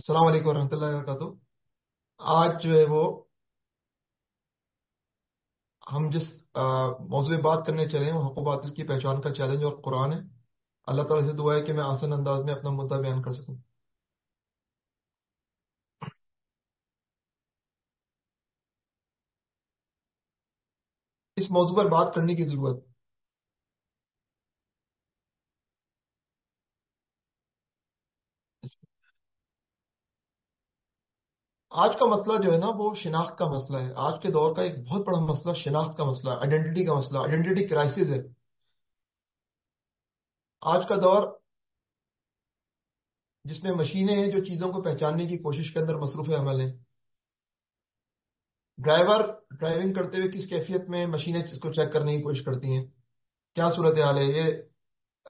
السلام علیکم ورحمۃ اللہ وبرکاتہ۔ آج جو ہے وہ ہم جس موضوع بات کرنے چلے ہیں، وہ حق و باطل کی پہچان کا چیلنج اور قرآن ہے۔ اللہ تعالیٰ سے دعا ہے کہ میں آسان انداز میں اپنا مدعا بیان کر سکوں۔ اس موضوع پر بات کرنے کی ضرورت آج کا مسئلہ جو ہے نا وہ شناخت کا مسئلہ ہے۔ آج کے دور کا ایک بہت بڑا مسئلہ شناخت کا مسئلہ آئیڈینٹی کا مسئلہ آئیڈینٹی کرائسس ہے۔ آج کا دور جس میں مشینیں ہیں جو چیزوں کو پہچاننے کی کوشش کے اندر مصروف عمل ہیں۔ ڈرائیور ڈرائیونگ کرتے ہوئے کس کیفیت میں مشینیں اس کو چیک کرنے کی کوشش کرتی ہیں؟ کیا صورت حال ہے؟ یہ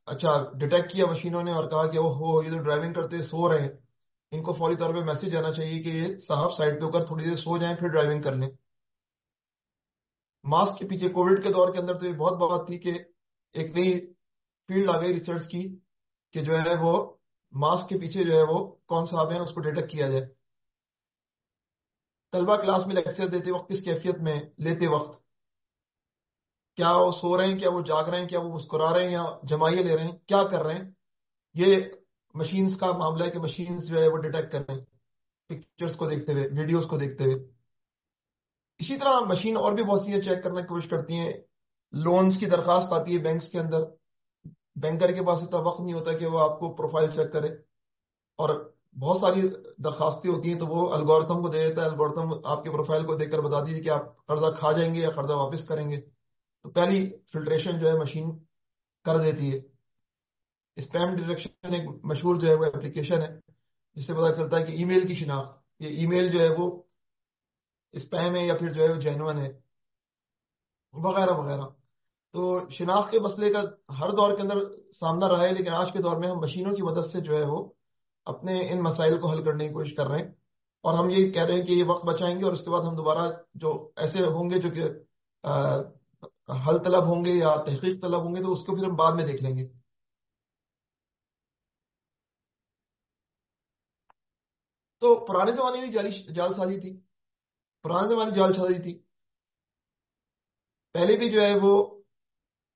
اچھا ڈیٹیکٹ کیا مشینوں نے اور کہا کہ وہ ہو، یہ تو ڈرائیونگ کرتے سو رہے ہیں۔ ان کو فوری طور پہ میسج آنا چاہیے کہ یہ صاحب سائڈ پہ ہو کر تھوڑی دیر سو جائیں پھر ڈرائیونگ کر لیں ماسک کے پیچھے کووڈ کے دور کے اندر تو یہ بہت بات تھی کہ ایک نئی فیلڈ آ گئی ریسرچ کی کہ جو ہے وہ ماسک کے پیچھے جو ہے وہ کون صاحب ہیں، اس کو ڈیٹیکٹ کیا جائے۔ طلبہ کلاس میں لیکچر دیتے وقت کس کیفیت میں لیتے وقت؟ کیا وہ سو رہے ہیں، کیا وہ جاگ رہے ہیں، کیا وہ مسکرا رہے ہیں یا جمائیے لے رہے ہیں، کیا کر رہے ہیں؟ یہ مشینز کا معاملہ ہے کہ مشینز جو ہے وہ ڈیٹیکٹ کر رہے ہیں پکچرز کو دیکھتے ہوئے ویڈیوز کو دیکھتے ہوئے۔ اسی طرح مشین اور بھی بہت سی چیک کرنے کی کوشش کرتی ہیں۔ لونز کی درخواست آتی ہے بینکس کے اندر۔ بینکر کے پاس اتنا وقت نہیں ہوتا کہ وہ آپ کو پروفائل چیک کرے۔ اور بہت ساری درخواستیں ہوتی ہیں تو وہ الگورتھم کو دے دیتا ہے۔ الگورتھم آپ کے پروفائل کو دیکھ کر بتا دیجیے کہ آپ قرضہ کھا جائیں گے یا قرضہ واپس کریں گے۔ تو پہلی فلٹریشن جو ہے مشین کر دیتی ہے۔ اسپیم ڈیٹیکشن ایک مشہور جو ہے وہ اپلیکیشن ہے، جس سے پتا چلتا ہے کہ ای میل کی شناخت، یہ ای میل جو ہے وہ اسپیم ہے یا پھر جو ہے وہ جینون ہے، وغیرہ وغیرہ۔ تو شناخت کے مسئلے کا ہر دور کے اندر سامنا رہا ہے، لیکن آج کے دور میں ہم مشینوں کی مدد سے جو ہے وہ اپنے ان مسائل کو حل کرنے کی کوشش کر رہے ہیں۔ اور ہم یہ کہہ رہے ہیں کہ یہ وقت بچائیں گے اور اس کے بعد ہم دوبارہ جو ایسے ہوں گے جو کہ حل طلب ہوں گے یا تحقیق طلب ہوں گے، تو اس کو پھر ہم بعد میں دیکھ لیں گے۔ تو پرانے زمانے میں جال سازی تھی۔ پرانے زمانے جال سازی تھی۔ پہلے بھی جو ہے وہ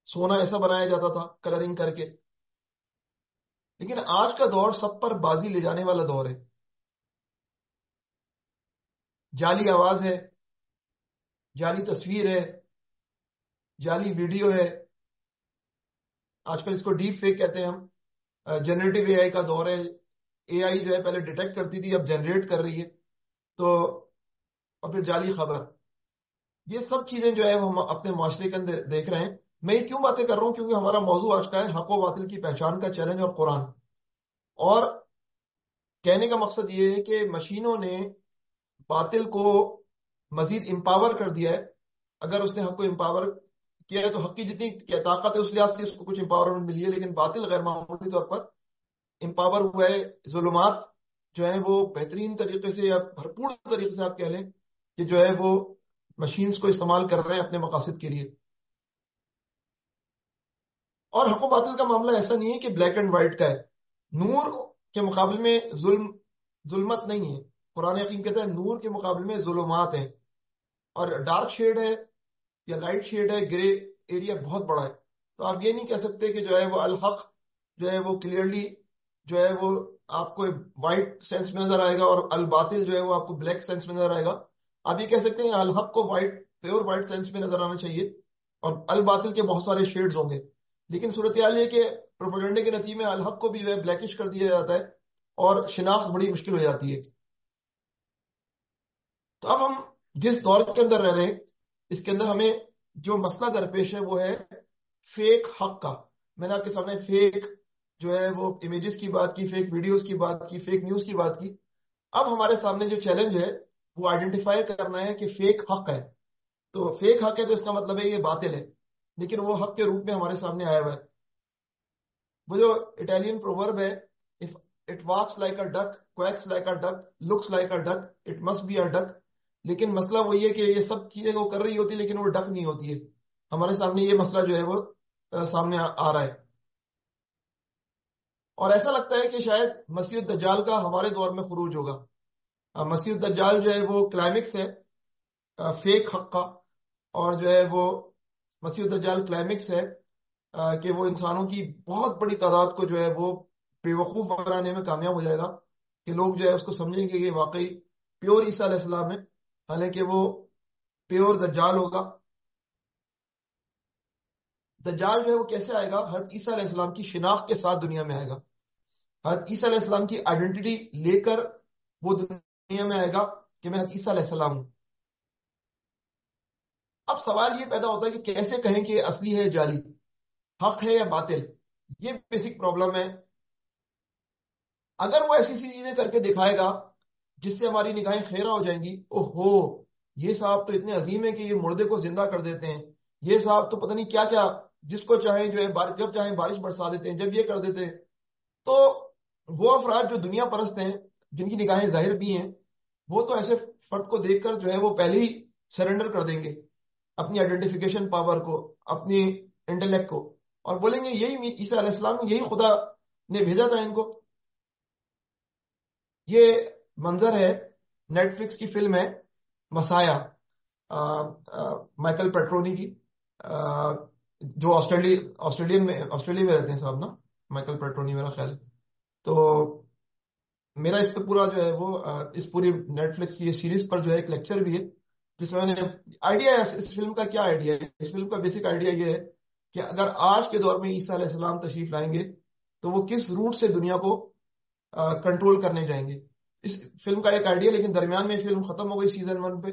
سونا ایسا بنایا جاتا تھا کلرنگ کر کے۔ لیکن آج کا دور سب پر بازی لے جانے والا دور ہے۔ جعلی آواز ہے جعلی تصویر ہے جعلی ویڈیو ہے۔ آج کل اس کو ڈیپ فیک کہتے ہیں ہم۔ جنریٹو اے آئی کا دور ہے۔ اے آئی جو ہے پہلے ڈیٹیکٹ کرتی تھی، اب جنریٹ کر رہی ہے۔ تو، اور پھر جعلی خبر۔ یہ سب چیزیں جو ہے ہم اپنے معاشرے کے اندر دیکھ رہے ہیں۔ میں یہ کیوں باتیں کر رہا ہوں؟ کیونکہ ہمارا موضوع آج کا ہے حق و باطل کی پہچان کا چیلنج اور قرآن۔ اور کہنے کا مقصد یہ ہے کہ مشینوں نے باطل کو مزید امپاور کر دیا ہے۔ اگر اس نے حق کو امپاور کیا ہے تو حق کی جتنی طاقت ہے، اس لحاظ سے اس کو کچھ امپاورمنٹ ملی ہے، لیکن باطل غیر معمولی طور پر امپاور ہوا ہے، ظلمات جو ہیں وہ بہترین طریقے سے یا بھرپور طریقے سے آپ کہہ لیں کہ جو ہے وہ مشینز کو استعمال کر رہے ہیں اپنے مقاصد کے لیے۔ اور حق و باطل کا معاملہ ایسا نہیں ہے کہ بلیک اینڈ وائٹ کا ہے۔ نور کے مقابلے میں ظلم، ظلمت نہیں ہے۔ قرآن یقین کہتا ہے نور کے مقابلے میں ظلمات ہیں۔ اور ڈارک شیڈ ہے یا لائٹ شیڈ ہے گرے ایریا بہت بڑا ہے۔ تو آپ یہ نہیں کہہ سکتے کہ جو ہے وہ الحق جو ہے وہ کلیئرلی جو ہے وہ آپ کو وائٹ سینس میں نظر آئے گا اور الباطل جو ہے وہ آپ کو بلیک سینس میں نظر آئے گا۔ آپ یہ کہہ سکتے ہیں الحق کو وائٹ پیور وائٹ سینس میں نظر آنا چاہیے اور الباطل کے بہت سارے شیڈز ہوں گے۔ لیکن صورتحال یہ کہ پروپیگنڈے کے نتیجے میں الحق کو بھی جو ہے بلیکش کر دیا جاتا ہے اور شناخت بڑی مشکل ہو جاتی ہے۔ تو اب ہم جس دور کے اندر رہ رہے ہیں، اس کے اندر ہمیں جو مسئلہ درپیش ہے وہ ہے فیک حق کا۔ میں نے آپ کے سامنے فیک جو ہے وہ امیجز کی بات کی فیک ویڈیوز کی بات کی فیک نیوز کی بات کی، اب ہمارے سامنے جو چیلنج ہے، وہ آئیڈینٹیفائی کرنا ہے کہ فیک حق ہے. تو فیک حق ہے تو اس کا مطلب ہے یہ باطل ہے. لیکن وہ حق کے روپ میں ہمارے سامنے آیا ہوا ہے. وہ جو اٹالین پروورب ہے it walks like a duck quacks like a duck looks like a duck it must be a duck لیکن مسئلہ وہی ہے کہ یہ سب چیزیں وہ کر رہی ہوتی لیکن وہ ڈک نہیں ہوتی ہے ہمارے سامنے یہ مسئلہ جو ہے وہ سامنے آ رہا ہے. اور ایسا لگتا ہے کہ شاید مسیح الدجال کا ہمارے دور میں خروج ہوگا۔ مسیح الدجال جو ہے وہ کلائمکس ہے۔ فیک حق کا۔ اور جو ہے وہ مسیح الدجال کلائمکس ہے۔ کہ وہ انسانوں کی بہت بڑی تعداد کو جو ہے وہ بے وقوف بنانے میں کامیاب ہو جائے گا۔ کہ لوگ جو ہے اس کو سمجھیں گے کہ واقعی پیور عیسیٰ علیہ السلام ہے۔ حالانکہ وہ پیور دجال ہوگا۔ دجال جو ہے وہ کیسے آئے گا؟ حضرت عیسیٰ علیہ السلام کی شناخت کے ساتھ دنیا میں آئے گا۔ حضرت عیسیٰ علیہ السلام کی آئیڈینٹی لے کر وہ دنیا میں آئے گا کہ میں حضرت عیسیٰ علیہ السلام ہوں۔ اب سوال یہ پیدا ہوتا ہے کہ کیسے کہیں کہ اصلی ہے جعلی؟ حق ہے یا باطل؟ یہ بیسک پرابلم ہے۔ اگر وہ ایسی چیزیں کر کے دکھائے گا جس سے ہماری نگاہیں خیرہ ہو جائیں گی او ہو یہ صاحب تو اتنے عظیم ہے کہ یہ مردے کو زندہ کر دیتے ہیں۔ یہ صاحب تو پتہ نہیں کیا کیا جس کو چاہیں جو ہے جب چاہیں بارش برسا دیتے ہیں، جب یہ کر دیتے ہیں۔ تو وہ افراد جو دنیا پرست ہیں، جن کی نگاہیں ظاہر بھی ہیں، وہ تو ایسے فرد کو دیکھ کر جو ہے وہ پہلے ہی سرنڈر کر دیں گے۔ اپنی آئیڈینٹیفیکیشن پاور کو، اپنی انٹلیکٹ کو۔ اور بولیں گے، یہی عیسیٰ علیہ السلام یہی خدا نے بھیجا تھا ان کو۔ یہ منظر ہے نیٹ فلکس کی فلم ہے مسایا مائیکل پیٹرونی کی۔ جو آسٹریلین میں، آسٹریلیا میں رہتے ہیں صاحب نا، مائیکل پیٹرونی میرا خیال۔ تو میرا اس پہ پورا جو ہے وہ اس پوری نیٹ فلکس کی سیریز پر جو ہے ایک لیکچر بھی ہے، جس میں نے آئیڈیا ہے، اس فلم کا کیا آئیڈیا ہے؟ اس فلم کا بیسک آئیڈیا یہ ہے کہ اگر آج کے دور میں عیسیٰ علیہ السلام تشریف لائیں گے، تو وہ کس روٹ سے دنیا کو کنٹرول کرنے جائیں گے؟ اس فلم کا ایک آئیڈیا لیکن درمیان میں فلم ختم ہو گئی سیزن ون پہ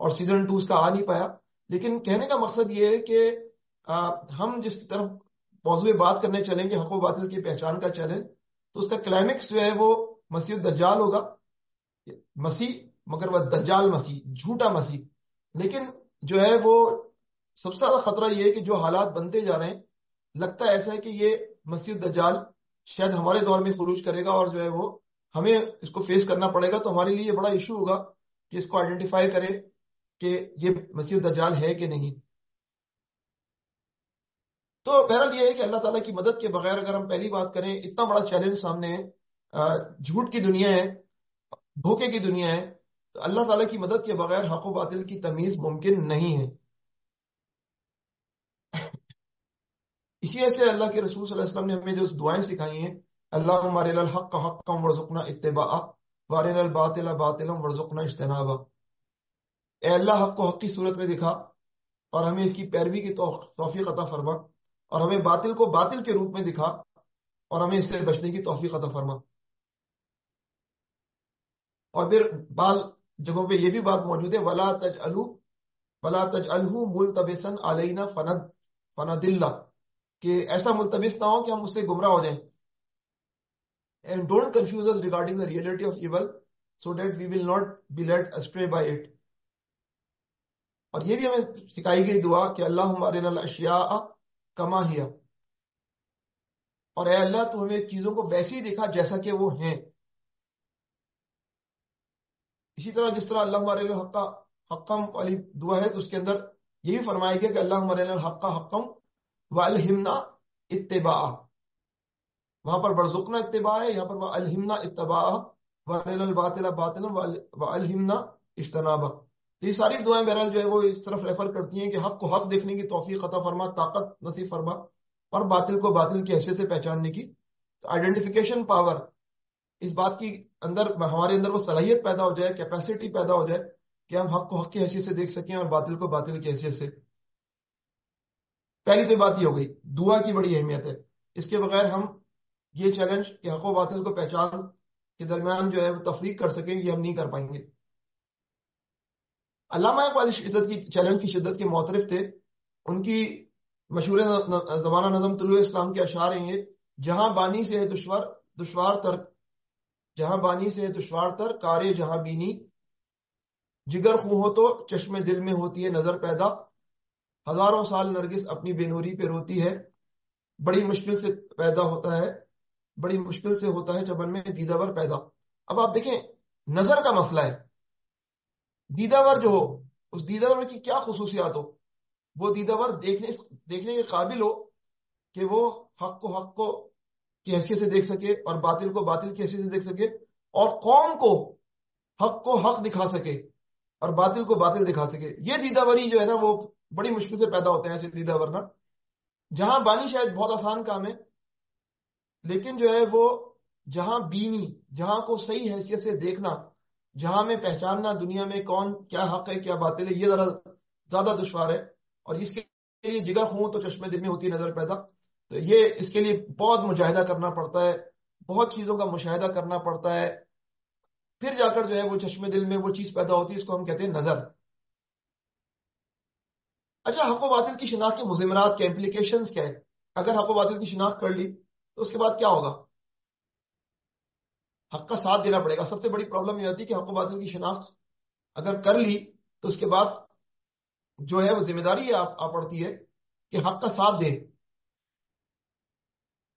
اور سیزن ٹو اس کا آ نہیں پایا۔ لیکن کہنے کا مقصد یہ ہے کہ ہم جس طرف موضوع بات کرنے چلیں گے، حق و باطل کی پہچان کا چیلنج، تو اس کا کلائمیکس جو ہے وہ مسیح الدجال ہوگا۔ مسیح، مگر وہ دجال مسیح، جھوٹا مسیح۔ لیکن جو ہے وہ سب سے زیادہ خطرہ یہ ہے کہ جو حالات بنتے جا رہے ہیں، لگتا ایسا ہے کہ یہ مسیح الدجال شاید ہمارے دور میں خروج کرے گا اور جو ہے وہ ہمیں اس کو فیس کرنا پڑے گا۔ تو ہمارے لیے یہ بڑا ایشو ہوگا کہ اس کو آئیڈینٹیفائی کرے کہ یہ مسیح الدجال ہے کہ نہیں۔ تو بہرحال یہ ہے کہ اللہ تعالیٰ کی مدد کے بغیر اگر ہم پہلی بات کریں، اتنا بڑا چیلنج سامنے ہے جھوٹ کی دنیا ہے، دھوکے کی دنیا ہے، تو اللہ تعالیٰ کی مدد کے بغیر حق و باطل کی تمیز ممکن نہیں ہے۔ اسی وجہ سے اللہ کے رسول صلی اللہ علیہ وسلم نے ہمیں جو دعائیں سکھائی ہیں اللہ ہمارے الحق کا حق کم ورژنا اتباع وارن الباطل باطل ورژنا اجتنابا اے اللہ، حق کو حق کی صورت میں دکھا اور ہمیں اس کی پیروی کی توفیق عطا فرما۔ اور ہمیں باطل کو باطل کے روپ میں دکھا اور ہمیں اس سے بچنے کی توفیق عطا فرما۔ اور پھر بعض جگہوں پہ یہ بھی بات موجود ہے، ولا تج الو ولا تج الح ملتبسن علینا فند فند اللہ کہ ایسا ملتبس نہ ہو کہ ہم اس سے گمراہ ہو جائیں۔ And don't confuse regarding the reality of evil so that we will not be led astray by it اور یہ بھی ہمیں سکھائی گئی دعا کہ اللہ ہمارے اشیاء کما ہیا۔ اور اے اللہ، تو ہمیں چیزوں کو ویسے ہی دیکھا جیسا کہ وہ ہیں۔ اسی طرح جس طرح اللہ ہمارے حق حقم والی دعا ہے، تو اس کے اندر یہ بھی فرمایا گیا کہ اللہ ہمارے حق حقم و الحمنا اتباع وہاں پر برزکنا اتباع ہے، یہاں پر وہ الحمنا اتباع الباطل باطل و الحمنا اجتنابا تو یہ ساری دعائیں بہرحال جو ہے وہ اس طرف ریفر کرتی ہیں کہ حق کو حق دیکھنے کی توفیق عطا فرما، طاقت نصیب فرما، اور باطل کو باطل کی حیثیت سے پہچاننے کی۔ آئیڈینٹیفیکیشن پاور اس بات کی اندر، ہمارے اندر وہ صلاحیت پیدا ہو جائے کیپیسٹی پیدا ہو جائے کہ ہم حق کو حق کی حیثیت سے دیکھ سکیں اور باطل کو باطل کی حیثیت سے۔ پہلی تو بات یہ ہو گئی، دعا کی بڑی اہمیت ہے۔ اس کے بغیر ہم یہ چیلنج کہ حق و باطل کو پہچان کے درمیان جو ہے وہ تفریق کر سکیں یہ ہم نہیں کر پائیں گے۔ علامہ اقبال شدت کی چیلنج کی شدت کے معترف تھے۔ ان کی مشہور زمانہ نظم طلوع اسلام کے اشعار ہیں یہ۔ جہاں بانی سے ہے دشوار دشوار تر، جہاں بانی سے ہے دشوار تر، کارے جہاں بینی۔ جگر خو ہو تو چشم دل میں ہوتی ہے نظر پیدا۔ ہزاروں سال نرگس اپنی بے نوری پہ روتی ہے۔ بڑی مشکل سے پیدا ہوتا ہے۔ بڑی مشکل سے ہوتا ہے جب ان میں دیداور پیدا۔ اب آپ دیکھیں، نظر کا مسئلہ ہے۔ دیداور جو ہو، اس دیداور کی کیا خصوصیات ہو؟ وہ دیداور دیکھنے دیکھنے کے قابل ہو کہ وہ حق کو حق کو کی حیثیت سے دیکھ سکے اور باطل کو باطل کی حیثیت سے دیکھ سکے اور قوم کو حق کو حق دکھا سکے اور باطل کو باطل دکھا سکے۔ یہ دیداوری جو ہے نا، وہ بڑی مشکل سے پیدا ہوتے ہیں ایسے دیدا ورنہ جہاں بانی شاید بہت آسان کام ہے، لیکن جو ہے وہ جہاں بینی، جہاں کو صحیح حیثیت سے دیکھنا جہاں میں پہچاننا دنیا میں کون کیا حق ہے، کیا باطل ہے، یہ ذرا زیادہ دشوار ہے۔ اور اس کے لیے جگہ ہوں تو چشمے دل میں ہوتی ہے نظر پیدا۔ تو یہ اس کے لیے بہت مجاہدہ کرنا پڑتا ہے، بہت چیزوں کا مشاہدہ کرنا پڑتا ہے۔ پھر جا کر جو ہے وہ چشمے دل میں وہ چیز پیدا ہوتی ہے، اس کو ہم کہتے ہیں نظر۔ اچھا حق و باطل کی شناخت کے مزمرات، کے امپلیکیشنز کیا ہے اگر حق و باطل کی شناخت کر لی تو اس کے بعد کیا ہوگا؟ حق کا ساتھ دینا پڑے گا۔ سب سے بڑی پرابلم یہ ہوتی ہے کہ حق و باطل کی شناخت اگر کر لی تو اس کے بعد جو ہے وہ ذمہ داری آ پڑتی ہے کہ حق کا ساتھ دے۔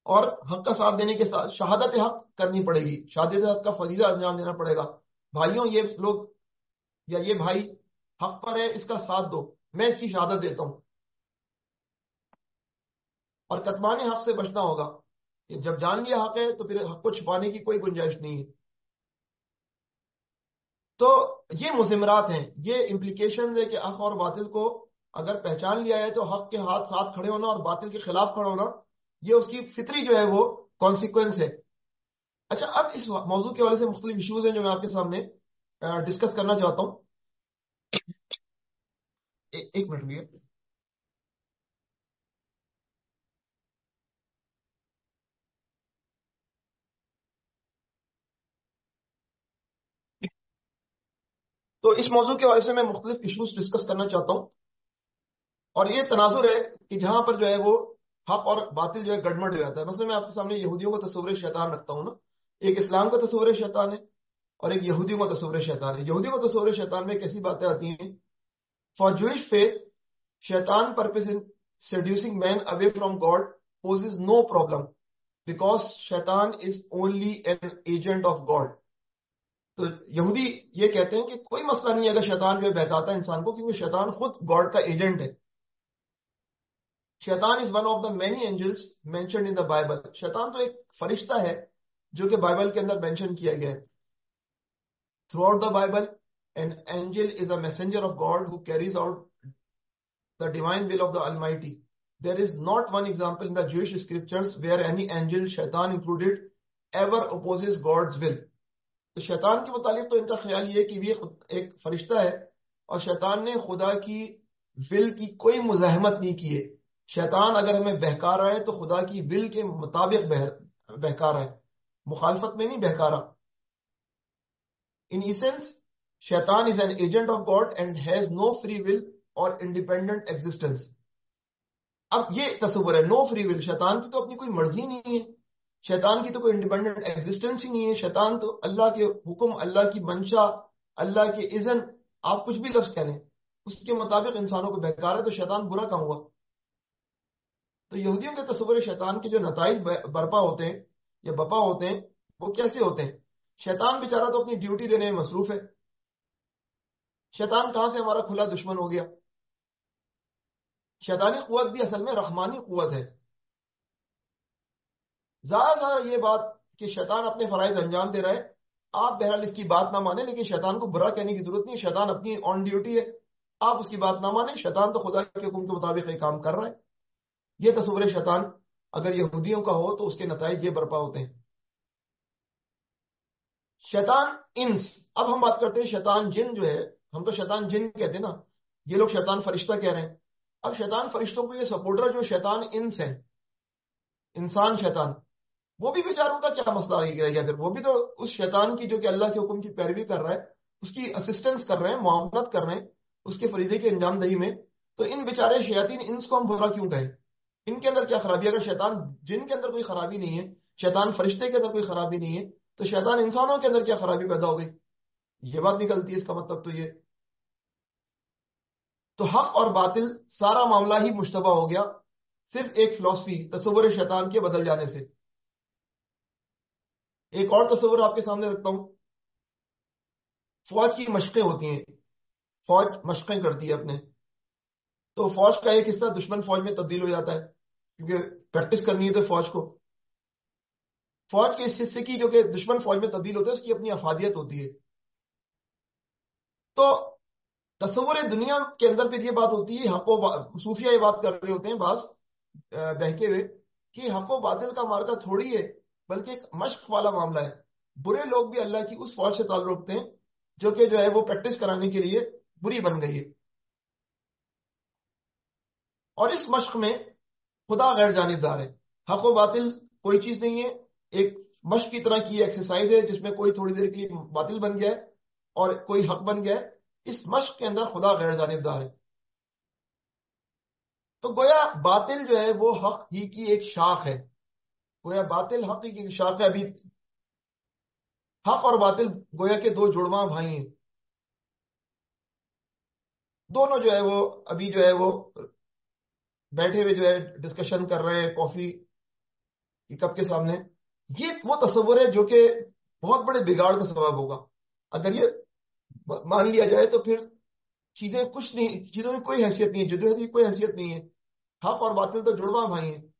اور حق کا ساتھ دینے کے ساتھ شہادت حق کرنی پڑے گی۔ شہادت حق کا فریضہ انجام دینا پڑے گا۔ بھائیوں، یہ لوگ یا یہ بھائی حق پر ہے، اس کا ساتھ دو۔ میں اس کی شہادت دیتا ہوں۔ اور کتمان حق سے بچنا ہوگا۔ جب جان لیا حق ہے تو پھر حق کو چھپانے کی کوئی گنجائش نہیں ہے۔ تو یہ مزمرات ہیں، یہ امپلیکیشن ہے کہ حق اور باطل کو اگر پہچان لیا ہے تو حق کے ہاتھ ساتھ کھڑے ہونا اور باطل کے خلاف کھڑا ہونا، یہ اس کی فطری جو ہے وہ کانسیکوینس ہے۔ اچھا اب اس موضوع کے والے سے مختلف ایشوز ہیں جو میں آپ کے سامنے ڈسکس کرنا چاہتا ہوں۔ ایک منٹ بھی تو اس موضوع کے وجہ سے میں مختلف ایشوز ڈسکس کرنا چاہتا ہوں۔ اور یہ تناظر ہے کہ جہاں پر جو ہے وہ حق اور باطل جو ہے گڑمڑ ہو جاتا ہے۔ مثلا میں آپ کے سامنے یہودیوں کا تصور شیطان رکھتا ہوں نا۔ ایک اسلام کا تصور شیطان ہے اور ایک یہودیوں کا تصور شیطان ہے۔ یہودیوں کا تصور شیطان میں کیسی باتیں آتی ہیں؟ فار جوئش فیتھ شیطان purpose in seducing man away from God poses no problem because شیطان is only an agent of God تو یہودی یہ کہتے ہیں کہ کوئی مسئلہ نہیں اگر شیطان جو ہے بہکاتا ہے انسان کو، کیونکہ شیطان خود گاڈ کا ایجنٹ ہے۔ شیطان is one of the many angels mentioned in the Bible شیطان تو ایک فرشتہ ہے جو کہ بائبل کے اندر مینشن کیا گیا ہے۔ Throughout the Bible an angel is a messenger of God who carries out the divine will of the Almighty there is not one example in the Jewish scriptures where any angel شیطان included ever oppose God's will تو شیطان کے متعلق تو ان کا خیال یہ کہ یہ ایک فرشتہ ہے اور شیطان نے خدا کی ول کی کوئی مزاحمت نہیں کی ہے۔ شیطان اگر ہمیں بہکا رہا ہے تو خدا کی ول کے مطابق بہکا رہا ہے۔ مخالفت میں نہیں بہکا رہا۔ ان ایسنس شیطان is an agent of God and has no free will or independent existence اب یہ تصور ہے نو فری ول شیطان کی تو اپنی کوئی مرضی نہیں ہے۔ شیطان کی تو کوئی انڈیپینڈنٹ ایگزٹینس ہی نہیں ہے۔ شیطان تو اللہ کے حکم، اللہ کی منشا، اللہ کے اذن، آپ کچھ بھی لفظ کہہ لیں، اس کے مطابق انسانوں کو بہکار ہے تو شیطان برا کہوں گا تو یہودیوں کے تصور شیطان کے جو نتائج برپا ہوتے ہیں یا بپا ہوتے ہیں، وہ کیسے ہوتے ہیں؟ شیطان بیچارہ تو اپنی ڈیوٹی دینے میں مصروف ہے۔ شیطان کہاں سے ہمارا کھلا دشمن ہو گیا؟ شیطانی قوت بھی اصل میں رحمانی قوت ہے۔ زیادہ زیادہ یہ بات کہ شیطان اپنے فرائض انجام دے رہا ہے۔ آپ بہرحال اس کی بات نہ مانیں، لیکن شیطان کو برا کہنے کی ضرورت نہیں شیطان اپنی آن ڈیوٹی ہے۔ آپ اس کی بات نہ مانیں۔ شیطان تو خدا کے حکم کے مطابق یہ کام کر رہا ہے۔ یہ تصور شیطان، اگر یہودیوں کا ہو تو اس کے نتائج یہ برپا ہوتے ہیں۔ شیطان انس، اب ہم بات کرتے ہیں شیطان جن جو ہے، ہم تو شیطان جن کہتے ہیں نا۔ یہ لوگ شیطان فرشتہ کہہ رہے ہیں۔ اب شیطان فرشتوں کو یہ سپورٹر جو شیطان انس ہیں، انسان شیطان۔ وہ بھی بیچاروں کا کیا مسئلہ رہ گیا پھر وہ بھی تو اس شیطان کی جو کہ اللہ کے حکم کی پیروی کر رہا ہے، اس کی اسسٹنس کر رہے ہیں معاملت کر رہے ہیں، اس کے فریضے کی انجام دہی میں، تو ان بیچارے شیاطین انس کو ہم برا کیوں کہیں؟ ان کے اندر کیا خرابی اگر شیطان جن کے اندر کوئی خرابی نہیں ہے، شیطان فرشتے کے اندر کوئی خرابی نہیں ہے، تو شیطان انسانوں کے اندر کیا خرابی پیدا ہو گئی؟ یہ بات نکلتی ہے، اس کا مطلب تو یہ۔ تو حق اور باطل سارا معاملہ ہی مشتبہ ہو گیا، صرف ایک فلسفی تصور شیطان کے بدل جانے سے۔ ایک اور تصور آپ کے سامنے رکھتا ہوں۔ فوج کی مشقیں ہوتی ہیں۔ فوج مشقیں کرتی ہے اپنے۔ تو فوج کا ایک حصہ دشمن فوج میں تبدیل ہو جاتا ہے، کیونکہ پریکٹس کرنی ہے تو فوج کو۔ فوج کے اس حصے کی جو کہ دشمن فوج میں تبدیل ہوتے ہیں اس کی اپنی افادیت ہوتی ہے۔ تو تصور دنیا کے اندر پھر یہ بات ہوتی ہے، حق و صوفیہ یہ بات کر رہے ہوتے ہیں بعض بہکے ہوئے، کہ حق و باطل کا مارکا تھوڑی ہے۔ بلکہ ایک مشق والا معاملہ ہے۔ برے لوگ بھی اللہ کی اس فوج سے تعلق رکھتے ہیں جو کہ جو ہے وہ پریکٹس کرانے کے لیے بری بن گئی ہے۔ اور اس مشق میں خدا غیر جانبدار ہے۔ حق و باطل کوئی چیز نہیں ہے۔ ایک مشق کی طرح کی ایکسرسائز ہے جس میں کوئی تھوڑی دیر کے لیے باطل بن گیا ہے اور کوئی حق بن گیا ہے۔ اس مشق کے اندر خدا غیر جانبدار ہے۔ تو گویا باطل جو ہے وہ حق ہی کی ایک شاخ ہے۔ گویا باطل حق کی شاخ ہے ابھی۔ حق اور باطل گویا کے دو جڑواں بھائی ہیں۔ دونوں جو ہے وہ ابھی جو ہے وہ بیٹھے ہوئے جو ہے ڈسکشن کر رہے ہیں کافی کی کپ کے سامنے۔ یہ وہ تصور ہے جو کہ بہت بڑے بگاڑ کا سبب ہوگا۔ اگر یہ مان لیا جائے تو پھر چیزیں کچھ نہیں، چیزوں میں کوئی حیثیت نہیں ہے، جدوجہد کی کوئی حیثیت نہیں ہے۔ حق اور باطل تو جڑواں بھائی ہیں۔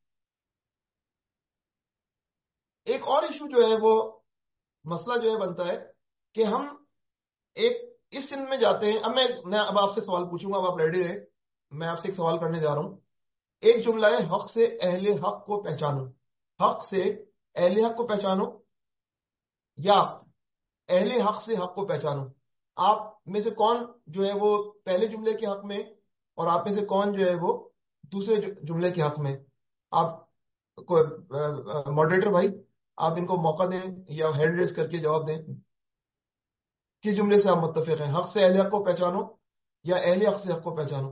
ایک اور ایشو جو ہے وہ مسئلہ جو ہے بنتا ہے کہ ہم ایک اس سن میں جاتے ہیں۔ اب میں اب آپ سے سوال پوچھوں گا، اب آپ ریڈی رہے میں آپ سے ایک سوال کرنے جا رہا ہوں۔ ایک جملہ ہے، حق سے اہل حق کو پہچانو۔ حق سے اہل حق کو پہچانو یا اہل حق سے حق کو پہچانو۔ آپ میں سے کون جو ہے وہ پہلے جملے کے حق میں اور آپ میں سے کون جو ہے وہ دوسرے جملے کے حق میں؟ آپ کو ماڈریٹر بھائی۔ آپ ان کو موقع دیں یا ہینڈ ریز کر کے جواب دیں، کس جملے سے آپ متفق ہیں؟ حق سے اہل حق کو پہچانو یا اہل حق سے حق کو پہچانو؟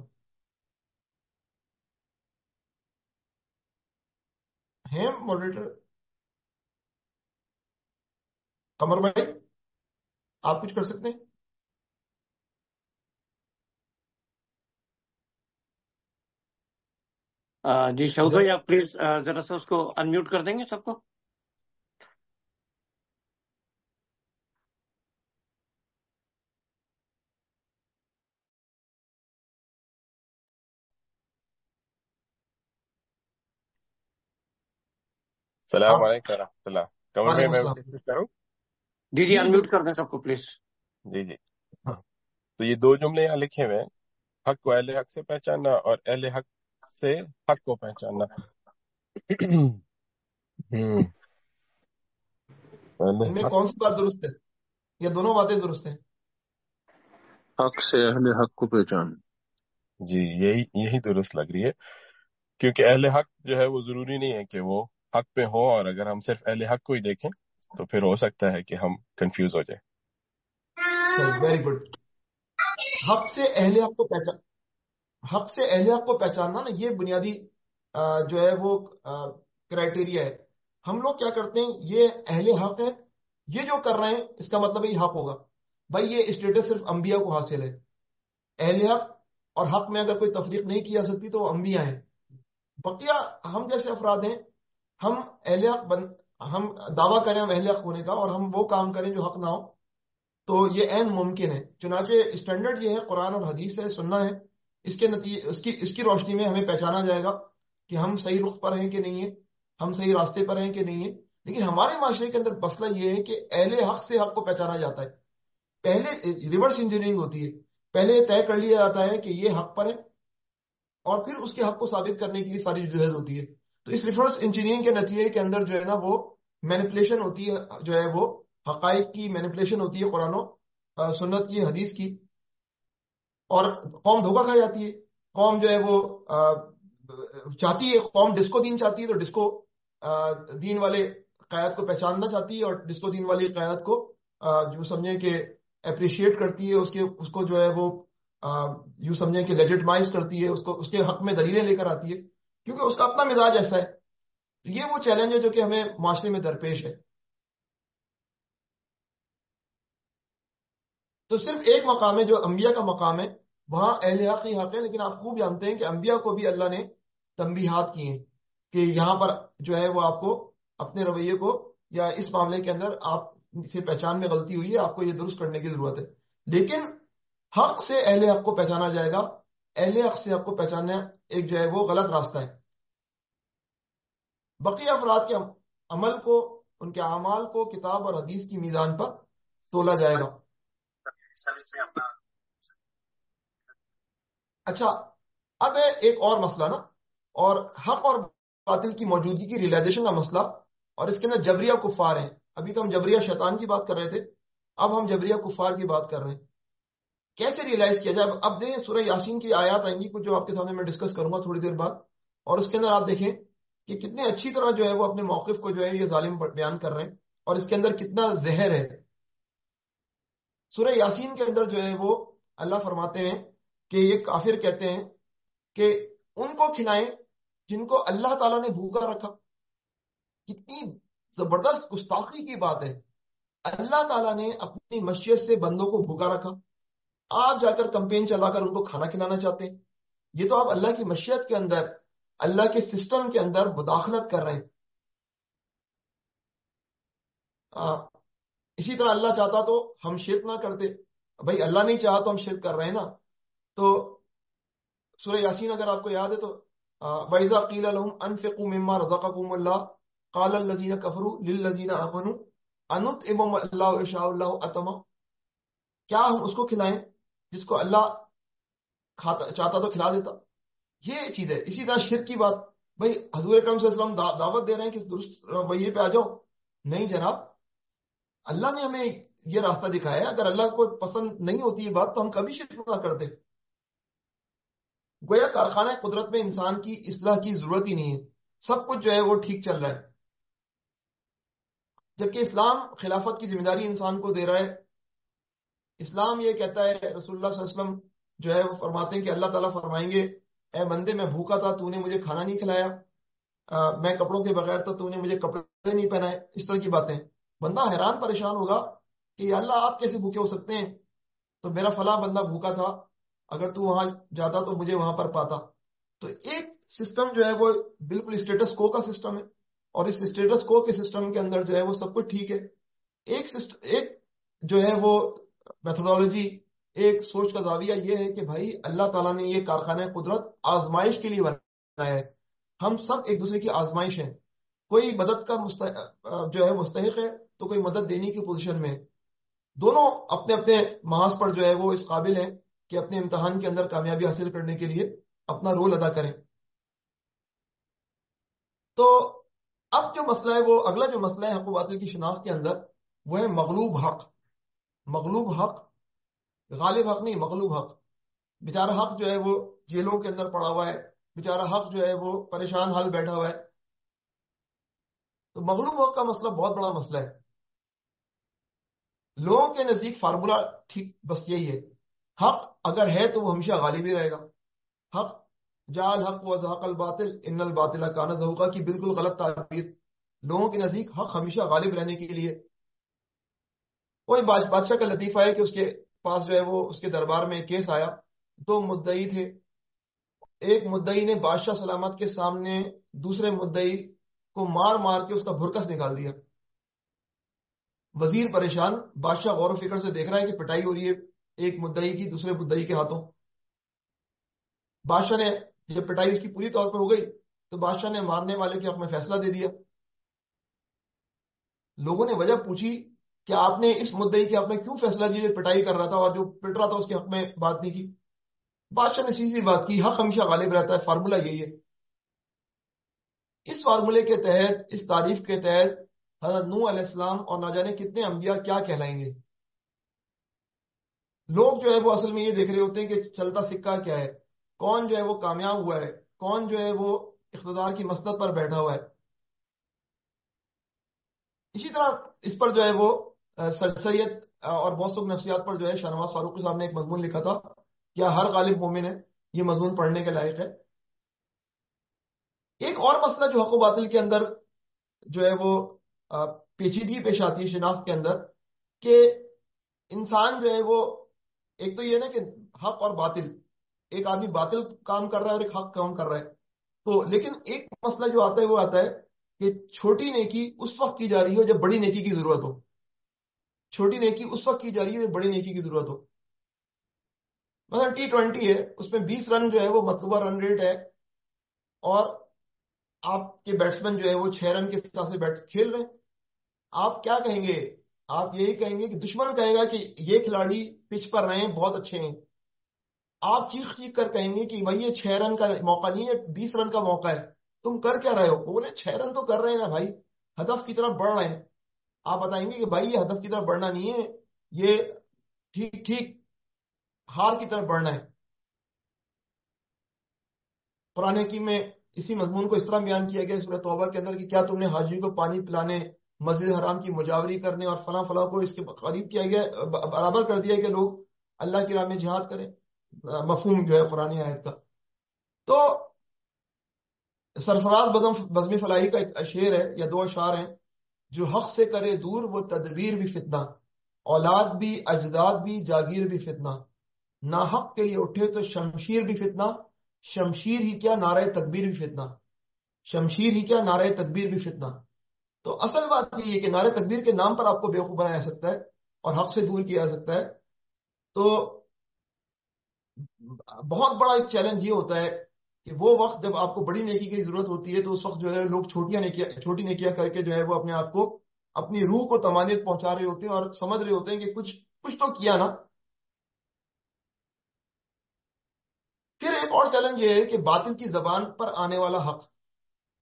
ہیں ماڈریٹر قمر بھائی، آپ کچھ کر سکتے ہیں؟ جی شہود بھائی، آپ پلیز ذرا سا اس کو انمیوٹ کر دیں گے سب کو؟ السلام علیکم ورحمۃ اللہ۔ کمر میں میں کروں جی جی انمیوٹ کر دیں سب کو پلیز جی جی۔ تو یہ دو جملے یہاں لکھے ہوئے حق کو اہل حق سے پہچاننا اور اہل حق سے حق کو پہچاننا۔ کون سی بات درست ہے؟ یہ دونوں باتیں درست ہیں۔ حق سے اہل حق کو پہچان۔ جی یہی یہی درست لگ رہی ہے۔ کیونکہ اہل حق جو ہے وہ ضروری نہیں ہے کہ وہ حق پہ ہو اور اگر ہم صرف اہل حق کو ہی دیکھیں تو پھر ہو سکتا ہے کہ ہم کنفیوز ہو جائیں۔ ویری گڈ حق سے اہل حق کو پہچان حق سے اہل حق کو پہچاننا نا، یہ بنیادی جو ہے وہ کرائٹیریا ہے۔ ہم لوگ کیا کرتے ہیں، یہ اہل حق ہے، یہ جو کر رہے ہیں، اس کا مطلب یہ حق ہوگا۔ بھائی، یہ اسٹیٹس صرف انبیاء کو حاصل ہے۔ اہل حق اور حق میں اگر کوئی تفریق نہیں کی جا سکتی تو وہ انبیاء ہیں۔ بقیہ ہم جیسے افراد ہیں ہم اہل حق بن ہم دعویٰ کریں اہل حق ہونے کا اور ہم وہ کام کریں جو حق نہ ہو، تو یہ عین ممکن ہے۔ چنانچہ اسٹینڈرڈ یہ ہے، قرآن اور حدیث ہے، سننا ہے۔ اس کے نتیجے اس کی اس کی روشنی میں ہمیں پہچانا جائے گا کہ ہم صحیح رخ پر ہیں کہ نہیں ہے ہم صحیح راستے پر ہیں کہ نہیں ہے لیکن ہمارے معاشرے کے اندر مسئلہ یہ ہے کہ اہل حق سے حق کو پہچانا جاتا ہے۔ پہلے ریورس انجینئرنگ ہوتی ہے۔ پہلے یہ طے کر لیا جاتا ہے کہ یہ حق پر ہے اور پھر اس کے حق کو ثابت کرنے کے لیے ساری جدید ہوتی ہے۔ تو اس ریورس انجینئرنگ کے نتیجے کے اندر جو ہے نا وہ مینپولیشن ہوتی ہے، جو ہے وہ حقائق کی مینپولیشن ہوتی ہے قرآن و سنت کی، حدیث کی۔ اور قوم دھوکہ کھا جاتی ہے۔ قوم جو ہے وہ چاہتی ہے، قوم ڈسکو دین چاہتی ہے تو ڈسکو دین والے قیادت کو پہچاننا چاہتی ہے اور ڈسکو دین والی قیادت کو جو سمجھیں کہ اپریشیٹ کرتی ہے، اس کے، اس کو جو ہے وہ یوں سمجھیں کہ لیجٹمائز کرتی ہے، اس کو، اس کے حق میں دلیلیں لے کر آتی ہے۔ کیونکہ اس کا اپنا مزاج ایسا ہے۔ یہ وہ چیلنج ہے جو کہ ہمیں معاشرے میں درپیش ہے۔ تو صرف ایک مقام ہے جو انبیاء کا مقام ہے، وہاں اہل حق ہی حق ہے لیکن آپ خوب جانتے ہیں کہ انبیاء کو بھی اللہ نے تنبیہات کی ہیں کہ یہاں پر جو ہے وہ آپ کو اپنے رویے کو یا اس معاملے کے اندر آپ سے پہچان میں غلطی ہوئی ہے، آپ کو یہ درست کرنے کی ضرورت ہے۔ لیکن حق سے اہل حق کو پہچانا جائے گا۔ اہل حق سے حق کو پہچاننا ایک جو ہے وہ غلط راستہ ہے۔ بقی افراد کے عمل کو، ان کے اعمال کو کتاب اور حدیث کی میزان پر تولا جائے گا۔ اچھا اب ہے ایک اور مسئلہ نا، اور حق اور باطل کی موجودگی کی ریلائزیشن کا مسئلہ، اور اس کے اندر جبریہ کفار ہیں۔ ابھی تو ہم جبریہ شیطان کی بات کر رہے تھے، اب ہم جبریہ کفار کی بات کر رہے ہیں۔ کیسے ریئلائز کیا جائے؟ اب دیکھیں سورہ یاسین کی آیات آئیں گی، کچھ جو آپ کے سامنے میں ڈسکس کروں گا تھوڑی دیر بعد۔ اور اس کے اندر آپ دیکھیں کہ کتنے اچھی طرح جو ہے وہ اپنے موقف کو جو ہے یہ ظالم بیان کر رہے ہیں اور اس کے اندر کتنا زہر ہے۔ سورہ یاسین کے اندر جو ہے وہ اللہ فرماتے ہیں کہ یہ کافر کہتے ہیں کہ ان کو کھلائیں جن کو اللہ تعالیٰ نے بھوکا رکھا۔ کتنی زبردست گستاخی کی بات ہے۔ اللہ تعالیٰ نے اپنی مشیت سے بندوں کو بھوکا رکھا۔ آپ جا کر کمپین چلا کر ان کو کھانا کھلانا چاہتے ہیں۔ یہ تو آپ اللہ کی مشیت کے اندر، اللہ کے سسٹم کے اندر مداخلت کر رہے ہیں۔ اسی طرح اللہ چاہتا تو ہم شرک نہ کرتے۔ بھائی اللہ نہیں چاہا تو ہم شرک کر رہے ہیں نا۔ تو سورہ یاسین اگر آپ کو یاد ہے تو ویزا قیل الحم انفقو مما رزقکم اللہ قال الذین کفروا للذین آمنوا انت امم اللہ شاء اللہ اتم کیا ہم اس کو کھلائیں؟ جس کو اللہ چاہتا تو کھلا دیتا۔ یہ چیز ہے۔ اسی طرح شرک کی بات۔ بھائی، حضور اکرم صلی اللہ علیہ وسلم دعوت دے رہے ہیں کہ درست رویے پہ آ جاؤ۔ نہیں جناب۔ اللہ نے ہمیں یہ راستہ دکھایا ہے۔ اگر اللہ کو پسند نہیں ہوتی یہ بات تو ہم کبھی شرک نہ کرتے۔ گویا کارخانہ قدرت میں انسان کی اصلاح کی ضرورت ہی نہیں ہے۔ سب کچھ جو ہے وہ ٹھیک چل رہا ہے۔ جبکہ اسلام خلافت کی ذمہ داری انسان کو دے رہا ہے۔ اسلام یہ کہتا ہے، رسول اللہ صلی اللہ علیہ وسلم جو ہے وہ فرماتے ہیں کہ اللہ تعالیٰ فرمائیں گے، اے بندے، میں بھوکا تھا، تو نے مجھے کھانا نہیں کھلایا۔ میں کپڑوں کے بغیر تھا، تو نے مجھے کپڑے نہیں پہنائے۔ اس طرح کی باتیں۔ بندہ حیران پریشان ہوگا کہ اللہ، آپ کیسے بھوکے ہو سکتے ہیں؟ تو میرا فلاں بندہ بھوکا تھا، اگر تو وہاں جاتا تو مجھے وہاں پر پاتا۔ تو ایک سسٹم جو ہے وہ بالکل اسٹیٹس کو کا سسٹم ہے۔ اور اس اسٹیٹس کو کے سسٹم کے اندر جو ہے وہ سب کچھ ٹھیک ہے۔ ایک ایک جو ہے وہ میتھڈالوجی ایک سوچ کا زاویہ یہ ہے کہ بھائی، اللہ تعالیٰ نے یہ کارخانہ قدرت آزمائش کے لیے بنایا ہے۔ ہم سب ایک دوسرے کی آزمائش ہیں۔ کوئی مدد کا جو ہے، مستحق ہے تو کوئی مدد دینے کی پوزیشن میں دونوں اپنے اپنے محاذ پر جو ہے، وہ اس قابل ہیں کہ اپنے امتحان کے اندر کامیابی حاصل کرنے کے لیے اپنا رول ادا کریں۔ تو اب جو مسئلہ ہے، وہ اگلا جو مسئلہ ہے، حق و باطل کی شناخت کے اندر، وہ ہے مغلوب حق۔ مغلوب حق، غالب حق نہیں، مغلوب حق۔ بیچارہ حق جو ہے وہ جیلوں کے اندر پڑا ہوا ہے، بیچارہ حق جو ہے وہ پریشان حال بیٹھا ہوا ہے۔ تو مغلوب حق کا مسئلہ بہت بڑا مسئلہ ہے۔ لوگوں کے نزدیک فارمولا ٹھیک بس یہی ہے۔ حق اگر ہے تو وہ ہمیشہ غالب ہی رہے گا۔ حق، جال، حق و ذاق الباطل، ان الباطل کانا ذوقا کی بالکل غلط تعبیر۔ لوگوں کے نزدیک حق ہمیشہ غالب رہنے کے لیے کوئی بادشاہ کا لطیفہ ہے کہ اس کے پاس جو ہے وہ، اس کے دربار میں کیس آیا۔ دو مدعی تھے۔ ایک مدعی نے بادشاہ سلامت کے سامنے دوسرے مدعی کو مار مار کے اس کا بھرکس نکال دیا۔ وزیر پریشان، بادشاہ غور و فکر سے دیکھ رہا ہے کہ پٹائی ہو رہی ہے ایک مدعی کی دوسرے مدعی کے ہاتھوں۔ بادشاہ نے، جب پٹائی اس کی پوری طور پر ہو گئی تو بادشاہ نے مارنے والے کے حق میں فیصلہ دے دیا۔ لوگوں نے وجہ پوچھی کہ آپ نے اس مدعی کے حق میں کیوں فیصلہ دیا جو پٹائی کر رہا تھا اور جو پٹ رہا تھا اس کے حق میں بات نہیں کی؟ بادشاہ نے سیدھی بات کی، حق ہمیشہ غالب رہتا ہے فارمولہ یہی ہے۔ اس فارمولے کے تحت، اس تعریف کے تحت حضرت نو علیہ السلام اور نہ جانے کتنے انبیاء کیا کہلائیں گے؟ لوگ جو ہے وہ اصل میں یہ دیکھ رہے ہوتے ہیں کہ چلتا سکہ کیا ہے؟ کون جو ہے وہ کامیاب ہوا ہے؟ کون جو ہے وہ اقتدار کی مسنت پر بیٹھا ہوا ہے؟ اسی طرح اس پر جو ہے وہ سرسریت اور بہت نفسیات پر جو ہے شہنواز فاروقی صاحب نے ایک مضمون لکھا تھا کیا ہر غالب مومن ہے، یہ مضمون پڑھنے کے لائق ہے۔ ایک اور مسئلہ جو حق و باطل کے اندر جو ہے وہ پیچیدگی پیش آتی ہے شناخت کے اندر کہ انسان جو ہے وہ، ایک تو یہ نا کہ حق اور باطل، ایک آدمی باطل کام کر رہا ہے اور ایک حق کام کر رہا ہے۔ تو لیکن ایک مسئلہ جو آتا ہے وہ آتا ہے کہ چھوٹی نیکی اس وقت کی جا رہی ہو جب بڑی نیکی کی ضرورت ہو۔ چھوٹی نیکی اس وقت کی جا رہی ہے، بڑی نیکی کی ضرورت ہو۔ مثلا ٹی ٹوینٹی ہے، اس میں بیس رن جو ہے وہ مطلوبہ رن ریٹ ہے۔ اور آپ کے بیٹسمین جو ہے وہ چھ رن کے حساب سے بیٹ کھیل رہے ہیں۔ آپ کیا کہیں گے؟ آپ یہی کہیں گے کہ دشمن کہے گا کہ یہ کھلاڑی پچ پر رہے ہیں، بہت اچھے ہیں۔ آپ چیخ چیخ کر کہیں گے کہ بھائی یہ چھ رن کا موقع نہیں ہے، بیس رن کا موقع ہے۔ تم کر کیا رہے ہو؟ وہ بولے چھ رن تو کر رہے ہیں نا بھائی، ہدف کی طرف بڑھ رہے ہیں۔ آپ بتائیں گے کہ بھائی یہ ہدف کی طرف بڑھنا نہیں ہے، یہ ٹھیک ٹھیک ہار کی طرف بڑھنا ہے۔ پرانے کی میں اسی مضمون کو اس طرح بیان کیا گیا سورہ توبہ کے اندر کہ کیا تم نے حاجی کو پانی پلانے، مسجد حرام کی مجاوری کرنے اور فلاں فلاں کو اس کے قریب کیا گیا، برابر کر دیا کہ لوگ اللہ کی راہ میں جہاد کریں۔ مفہوم جو ہے قرآن آیت کا۔ تو سرفراز بزم فلاحی کا ایک اشعر ہے یا دو اشعار ہیں۔ جو حق سے کرے دور، وہ تدبیر بھی فتنہ، اولاد بھی، اجداد بھی، جاگیر بھی فتنہ۔ نہ حق کے لیے اٹھے تو شمشیر بھی فتنہ، شمشیر ہی کیا نعرہ تکبیر بھی فتنہ۔ شمشیر ہی کیا نعرہ تکبیر بھی فتنہ۔ تو اصل بات یہ ہے کہ نعرہ تکبیر کے نام پر آپ کو بیوقوف بنایا جا سکتا ہے اور حق سے دور کیا جا سکتا ہے۔ تو بہت بڑا ایک چیلنج یہ ہوتا ہے کہ وہ وقت جب آپ کو بڑی نیکی کی ضرورت ہوتی ہے تو اس وقت جو ہے لوگ چھوٹیاں نیکیاں چھوٹی نیکیاں کر کے جو ہے وہ اپنے آپ کو اپنی روح کو تمانیت پہنچا رہے ہوتے ہیں اور سمجھ رہے ہوتے ہیں کہ کچھ کچھ تو کیا نا۔ پھر ایک اور چیلنج یہ ہے کہ باطل کی زبان پر آنے والا حق۔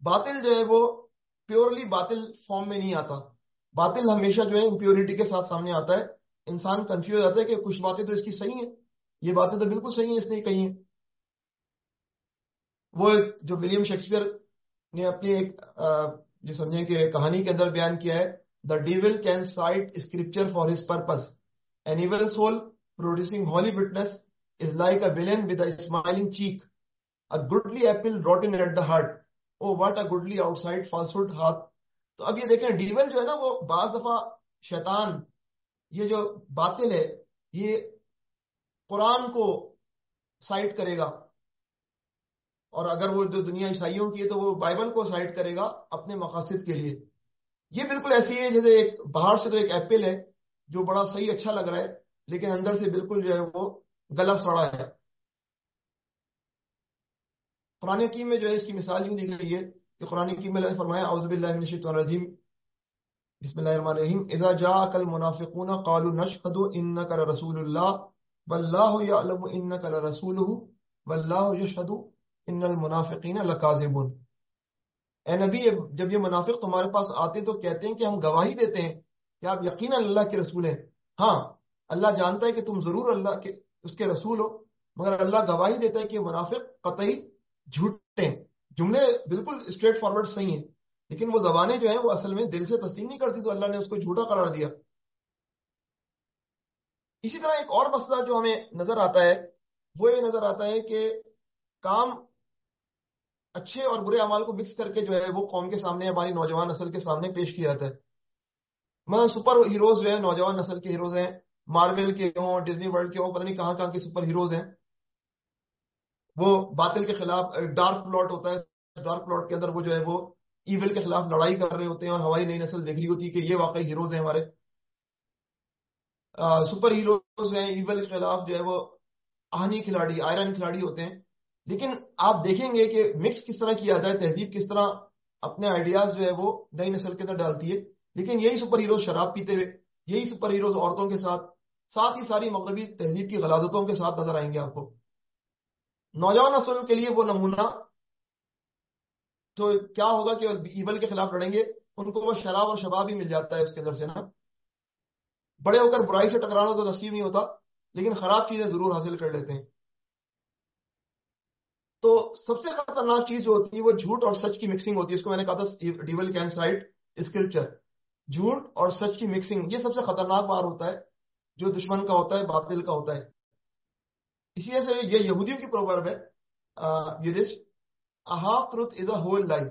باطل جو ہے وہ پیورلی باطل فارم میں نہیں آتا۔ باطل ہمیشہ جو ہے امپیورٹی کے ساتھ سامنے آتا ہے۔ انسان کنفیوز آتا ہے کہ کچھ باتیں تو اس کی صحیح ہیں۔ یہ باتیں تو بالکل صحیح ہیں، اس نے کہی ہیں۔ وہ جو ولیم شیکسپیئر نے اپنی ایک جو سمجھیں کہ کہانی کے اندر بیان کیا ہے the devil can cite scripture for his purpose an evil soul producing holy witness is like a villain with a smiling cheek. A goodly apple rotten at the heart. Oh, what a goodly outside falsehood heart. تو اب یہ دیکھیں dual جو ہے نا وہ بعض دفعہ شیطان یہ جو باطل ہے یہ قرآن کو سائٹ کرے گا اور اگر وہ جو دنیا عیسائیوں کی ہے تو وہ بائبل کو سائٹ کرے گا اپنے مقاصد کے لیے۔ یہ بالکل ایسی ہے، جیسے ایک باہر سے تو ایک ایپل ہے جو بڑا صحیح اچھا لگ رہا ہے، لیکن اندر سے بالکل جو ہے وہ گلا سڑا ہے۔ قرآن حکیم میں جو ہے اس کی مثال یوں دی گئی ہے کہ قرآن حکیم میں فرمایا، اعوذ باللہ من الشیطان الرجیم، بسم اللہ الرحمن الرحیم، اذا جاءك المنافقون قالوا نشهد انك لرسول الله والله يعلم انك لرسوله والله يشهد ان المنافقین لکاذبون۔ اے نبی جب یہ منافق تمہارے پاس آتے تو کہتے ہیں کہ ہم گواہی دیتے ہیں کہ آپ یقینا اللہ کے رسول ہیں۔ ہاں اللہ جانتا ہے کہ تم ضرور اللہ کے، اس کے رسول ہو، مگر اللہ گواہی دیتا ہے کہ منافق قطعی جھوٹے ہیں۔ جملے بالکل اسٹریٹ فارورڈ صحیح ہیں، لیکن وہ زبانیں جو ہیں وہ اصل میں دل سے تسلیم نہیں کرتی تو اللہ نے اس کو جھوٹا قرار دیا۔ اسی طرح ایک اور مسئلہ جو ہمیں نظر آتا ہے، وہ یہ نظر آتا ہے کہ کام اچھے اور برے اعمال کو مکس کر کے جو ہے وہ قوم کے سامنے ہماری نوجوان نسل کے سامنے پیش کیا جاتا ہے۔ میں سپر ہیروز جو ہے نوجوان نسل کے ہیروز ہیں۔ مارول کے ہوں، ڈزنی ورلڈ کے ہوں، پتہ نہیں کہاں کہاں کے سپر ہیروز ہیں۔ وہ باطل کے خلاف، ڈارک پلاٹ ہوتا ہے۔ ڈارک پلاٹ کے اندر وہ جو ہے وہ ایول کے خلاف لڑائی کر رہے ہوتے ہیں اور ہماری نئی نسل دیکھ رہی ہوتی ہے کہ یہ واقعی ہیروز ہیں ہمارے۔ سپر ہیروز ہیں ایول کے خلاف جو ہے وہ آہنی کھلاڑی آئرن کھلاڑی ہوتے ہیں۔ لیکن آپ دیکھیں گے کہ مکس کس طرح کیا جاتا ہے، تہذیب کس طرح اپنے آئیڈیاز جو ہے وہ نئی نسل کے اندر ڈالتی ہے۔ لیکن یہی سپر ہیروز شراب پیتے ہوئے، یہی سپر ہیروز عورتوں کے ساتھ ساتھ ہی ساری مغربی تہذیب کی غلازتوں کے ساتھ نظر آئیں گے آپ کو۔ نوجوان نسل کے لیے وہ نمونہ، تو کیا ہوگا کہ ایبل کے خلاف لڑیں گے؟ ان کو وہ شراب اور شباب ہی مل جاتا ہے اس کے اندر سے نا۔ بڑے ہو کر برائی سے ٹکرانا تو نصیب نہیں ہوتا، لیکن خراب چیزیں ضرور حاصل کر لیتے ہیں۔ تو سب سے خطرناک چیز جو ہوتی ہے وہ جھوٹ اور سچ کی مکسنگ ہوتی ہے۔ اس کو میں نے کہا تھا ڈیول کین سائٹ اسکرپچر جھوٹ اور سچ کی مکسنگ یہ سب سے خطرناک بار ہوتا ہے جو دشمن کا ہوتا ہے، باطل کا ہوتا ہے۔ اسی وجہ سے یہ یہودیوں کی پروورب ہے۔ Half truth is a whole lie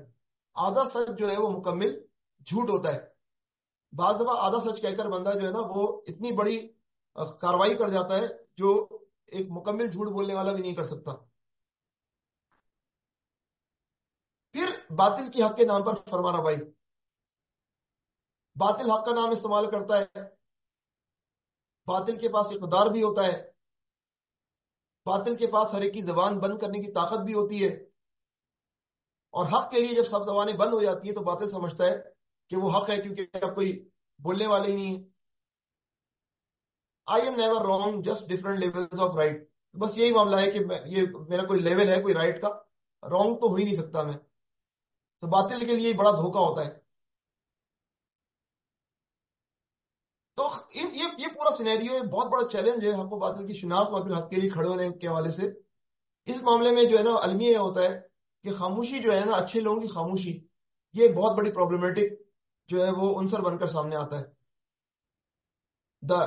آدھا سچ جو ہے وہ مکمل جھوٹ ہوتا ہے۔ بعض دفعہ آدھا سچ کہہ کر بندہ جو ہے نا وہ اتنی بڑی کاروائی کر جاتا ہے جو ایک مکمل جھوٹ بولنے والا بھی نہیں کر سکتا پھر باطل کی حق کے نام پر فرمانا بھائی۔ باطل حق کا نام استعمال کرتا ہے۔ باطل کے پاس اقتدار بھی ہوتا ہے۔ باطل کے پاس ہر ایک کی زبان بند کرنے کی طاقت بھی ہوتی ہے۔ اور حق کے لیے جب سب زبانیں بند ہو جاتی ہیں تو باطل سمجھتا ہے کہ وہ حق ہے کیونکہ اب کوئی بولنے والے ہی نہیں ہے۔ I am never wrong just different level of right بس یہی معاملہ ہے کہ یہ میرا کوئی لیول ہے کوئی رائٹ کا۔ رانگ تو ہو ہی نہیں سکتا میں۔ تو باطل کے لیے بڑا دھوکا ہوتا ہے۔ تو یہ پورا سینیریو ہے، بہت بڑا چیلنج ہے حق و باطل کی شناخت اور پھر حق کے لیے کھڑے ہونے کے حوالے سے۔ اس معاملے میں جو ہے نا المیہ یہ ہوتا ہے کہ خاموشی جو ہے نا، اچھے لوگوں کی خاموشی، یہ بہت بڑی پرابلمٹک جو ہے وہ انصر بن کر سامنے آتا ہے۔ The